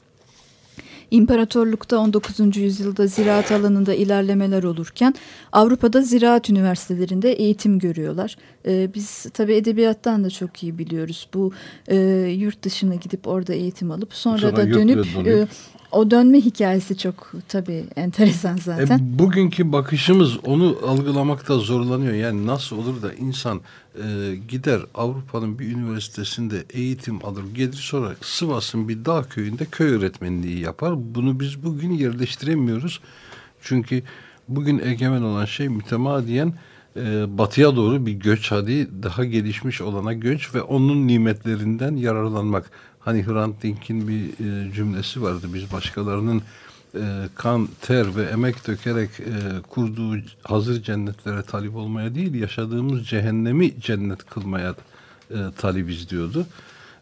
İmparatorlukta 19. yüzyılda ziraat alanında ilerlemeler olurken Avrupa'da ziraat üniversitelerinde eğitim görüyorlar. Ee, biz tabii edebiyattan da çok iyi biliyoruz. Bu e, yurt dışına gidip orada eğitim alıp sonra, sonra da dönüp, dönüp. E, o dönme hikayesi çok tabii enteresan zaten. E, bugünkü bakışımız onu algılamakta zorlanıyor. Yani nasıl olur da insan e, gider Avrupa'nın bir üniversitesinde eğitim alır gelir sonra Sivas'ın bir dağ köyünde köy öğretmenliği yapar. Bunu biz bugün yerleştiremiyoruz. Çünkü bugün egemen olan şey mütemadiyen e, batıya doğru bir göç hadi daha gelişmiş olana göç ve onun nimetlerinden yararlanmak. Hani Hrant Dink'in bir e, cümlesi vardı. Biz başkalarının e, kan, ter ve emek dökerek e, kurduğu hazır cennetlere talip olmaya değil, yaşadığımız cehennemi cennet kılmaya e, talibiz diyordu.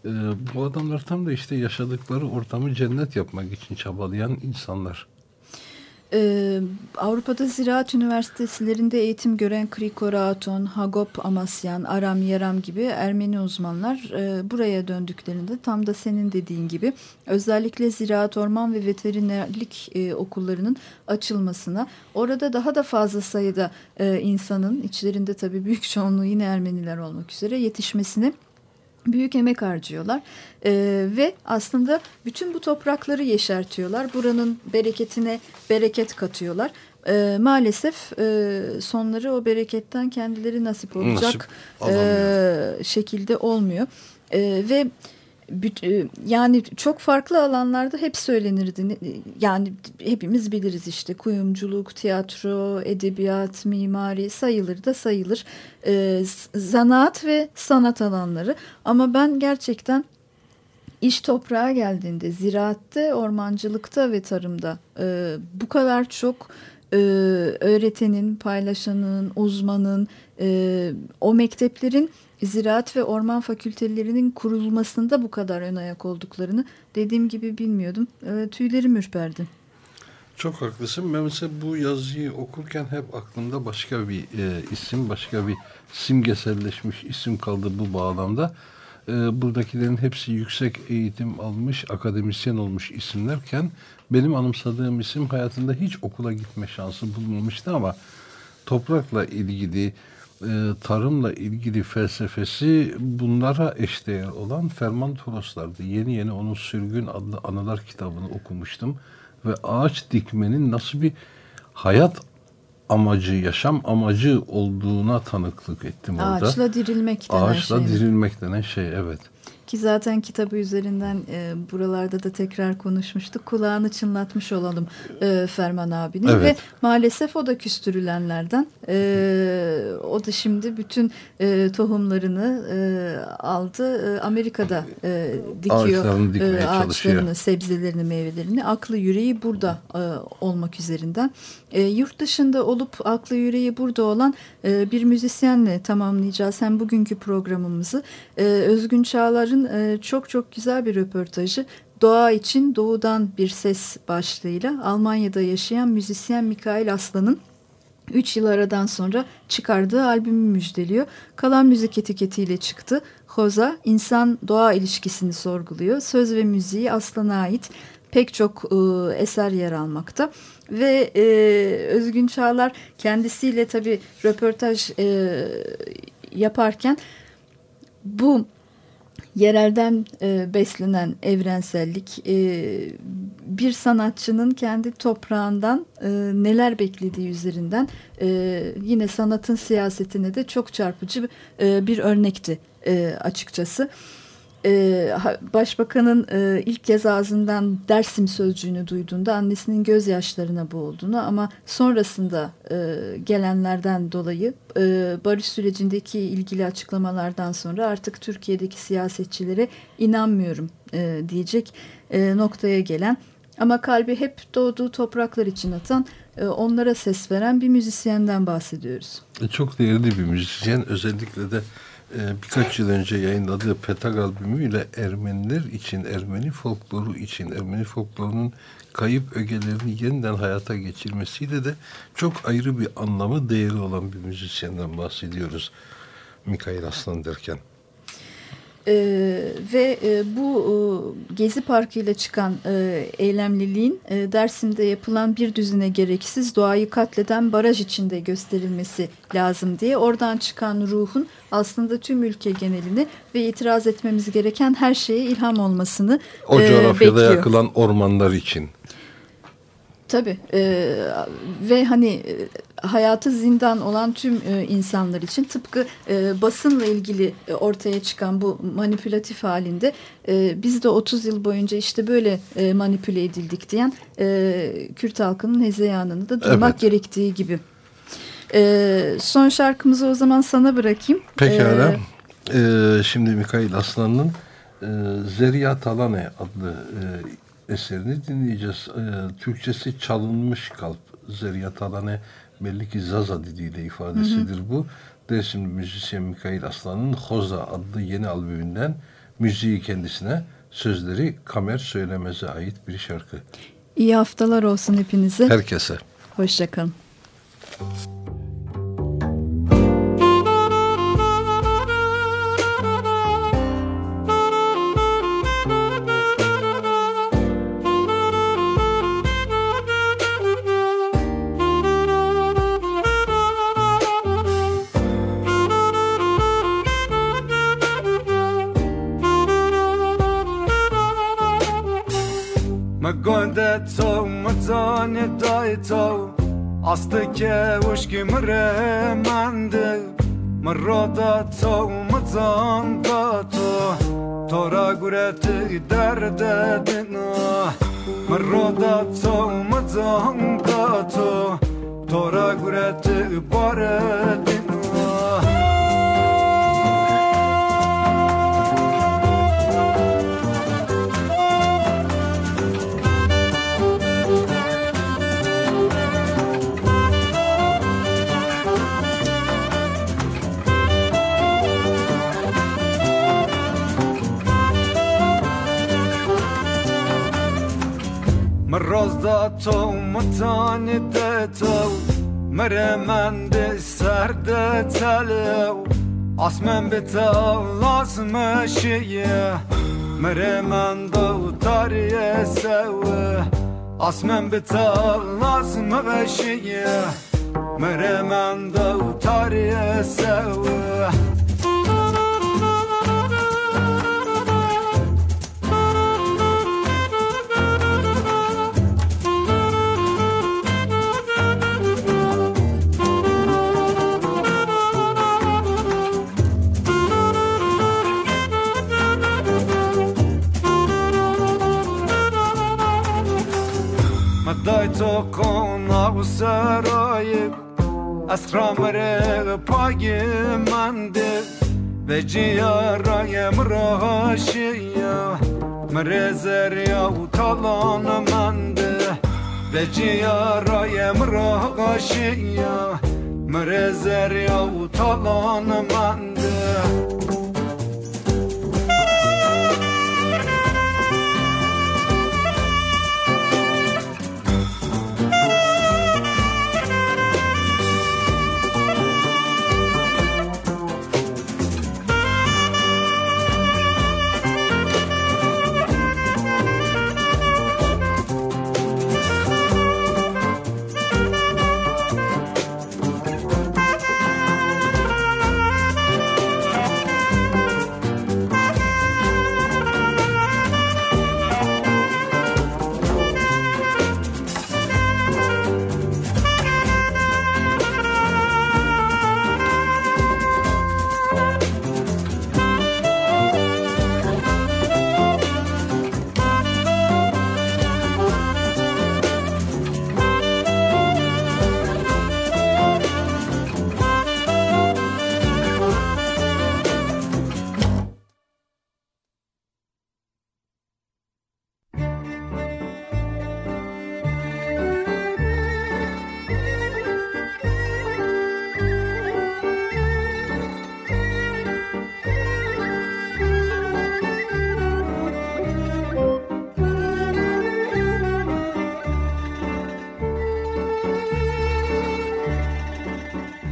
E, bu adamlar tam da işte yaşadıkları ortamı cennet yapmak için çabalayan insanlar. Ee, Avrupa'da ziraat üniversitelerinde eğitim gören Kriko Raton, Hagop Amasyan, Aram Yaram gibi Ermeni uzmanlar e, buraya döndüklerinde tam da senin dediğin gibi özellikle ziraat, orman ve veterinerlik e, okullarının açılmasına, orada daha da fazla sayıda e, insanın içlerinde tabii büyük çoğunluğu yine Ermeniler olmak üzere yetişmesini büyük emek harcıyorlar ee, ve aslında bütün bu toprakları yeşertiyorlar. Buranın bereketine bereket katıyorlar. Ee, maalesef e, sonları o bereketten kendileri nasip olacak nasip e, şekilde olmuyor. E, ve yani çok farklı alanlarda hep söylenirdi. Yani hepimiz biliriz işte kuyumculuk, tiyatro, edebiyat, mimari sayılır da sayılır. Ee, zanaat ve sanat alanları. Ama ben gerçekten iş toprağa geldiğinde ziraatte, ormancılıkta ve tarımda e, bu kadar çok e, öğretenin, paylaşanın, uzmanın, e, o mekteplerin ziraat ve orman fakültelerinin kurulmasında bu kadar ön ayak olduklarını dediğim gibi bilmiyordum. E, tüylerim ürperdi. Çok haklısın. Ben mesela bu yazıyı okurken hep aklımda başka bir e, isim, başka bir simgeselleşmiş isim kaldı bu bağlamda. E, buradakilerin hepsi yüksek eğitim almış, akademisyen olmuş isimlerken benim anımsadığım isim hayatında hiç okula gitme şansı bulmamıştı ama toprakla ilgili, e, tarımla ilgili felsefesi bunlara eşdeğer olan Ferman Toroslar'dı. Yeni yeni onun Sürgün adlı anılar kitabını okumuştum ve ağaç dikmenin nasıl bir hayat amacı, yaşam amacı olduğuna tanıklık ettim orada. Ağaçla dirilmek denen Ağaçla şey. dirilmek denen şey, evet. Ki zaten kitabı üzerinden e, buralarda da tekrar konuşmuştuk. Kulağını çınlatmış olalım e, Ferman abinin evet. ve maalesef o da küstürülenlerden. E, o da şimdi bütün e, tohumlarını e, aldı. E, Amerika'da e, dikiyor e, ağaçlarını, çalışıyor. sebzelerini, meyvelerini. Aklı yüreği burada e, olmak üzerinden. E, yurt dışında olup aklı yüreği burada olan e, bir müzisyenle tamamlayacağız. Hem bugünkü programımızı e, Özgün Çağlar'ın e, çok çok güzel bir röportajı. Doğa için Doğudan Bir Ses başlığıyla Almanya'da yaşayan müzisyen Mikail Aslan'ın 3 yıl aradan sonra çıkardığı albümü müjdeliyor. Kalan müzik etiketiyle çıktı. Hoza insan-doğa ilişkisini sorguluyor. Söz ve müziği Aslan'a ait pek çok e, eser yer almakta. Ve e, Özgün Çağlar kendisiyle tabii röportaj e, yaparken bu yerelden e, beslenen evrensellik e, bir sanatçının kendi toprağından e, neler beklediği üzerinden e, yine sanatın siyasetine de çok çarpıcı e, bir örnekti e, açıkçası. e, başbakanın e, ilk kez ağzından Dersim sözcüğünü duyduğunda annesinin gözyaşlarına boğulduğunu ama sonrasında e, gelenlerden dolayı e, barış sürecindeki ilgili açıklamalardan sonra artık Türkiye'deki siyasetçilere inanmıyorum e, diyecek e, noktaya gelen ama kalbi hep doğduğu topraklar için atan e, onlara ses veren bir müzisyenden bahsediyoruz. E, çok değerli bir müzisyen özellikle de e, birkaç yıl önce yayınladığı Petag albümüyle Ermeniler için, Ermeni folkloru için, Ermeni folklorunun kayıp ögelerini yeniden hayata geçirmesiyle de çok ayrı bir anlamı, değeri olan bir müzisyenden bahsediyoruz. Mikail Aslan derken. E, ve e, bu e, Gezi Parkı ile çıkan e, eylemliliğin e, Dersim'de yapılan bir düzine gereksiz doğayı katleden baraj içinde gösterilmesi lazım diye oradan çıkan ruhun aslında tüm ülke genelini ve itiraz etmemiz gereken her şeye ilham olmasını O e, coğrafyada bekliyor. yakılan ormanlar için. Tabii e, ve hani e, hayatı zindan olan tüm e, insanlar için tıpkı e, basınla ilgili e, ortaya çıkan bu manipülatif halinde e, biz de 30 yıl boyunca işte böyle e, manipüle edildik diyen e, Kürt halkının hezeyanını da duymak Evet. gerektiği gibi. E, son şarkımızı o zaman sana bırakayım. Pekala. E, Ee, şimdi Mikail Aslan'ın e, Zeriya Talane adlı e, eserini dinleyeceğiz. E, Türkçesi çalınmış kalp. Zeriya Talane belli ki Zaza diliyle ifadesidir bu. Dersimli müzisyen Mikail Aslan'ın Hoza adlı yeni albümünden müziği kendisine, sözleri Kamer Söylemez'e ait bir şarkı. iyi haftalar olsun hepinize. Herkese. Hoşçakalın. Gonde to, më tani daj to Astë ke ushki më remande Më roda to, më tani da to Tora gure të i derde dina? Më roda to, më tani da to Tora gure të i bare dina Më rozda to, më tani të to Më remende sërde të leu As me mbita, las më shije Më remende u tarje sewe As me mbita, las më shije Më remende u tarje sewe daj të kona u sëroj As kramëre pagi mande. Ve gjia raje më rëshia Më rezerja u talon mande. Ve gjia raje më rëshia Më rezerja u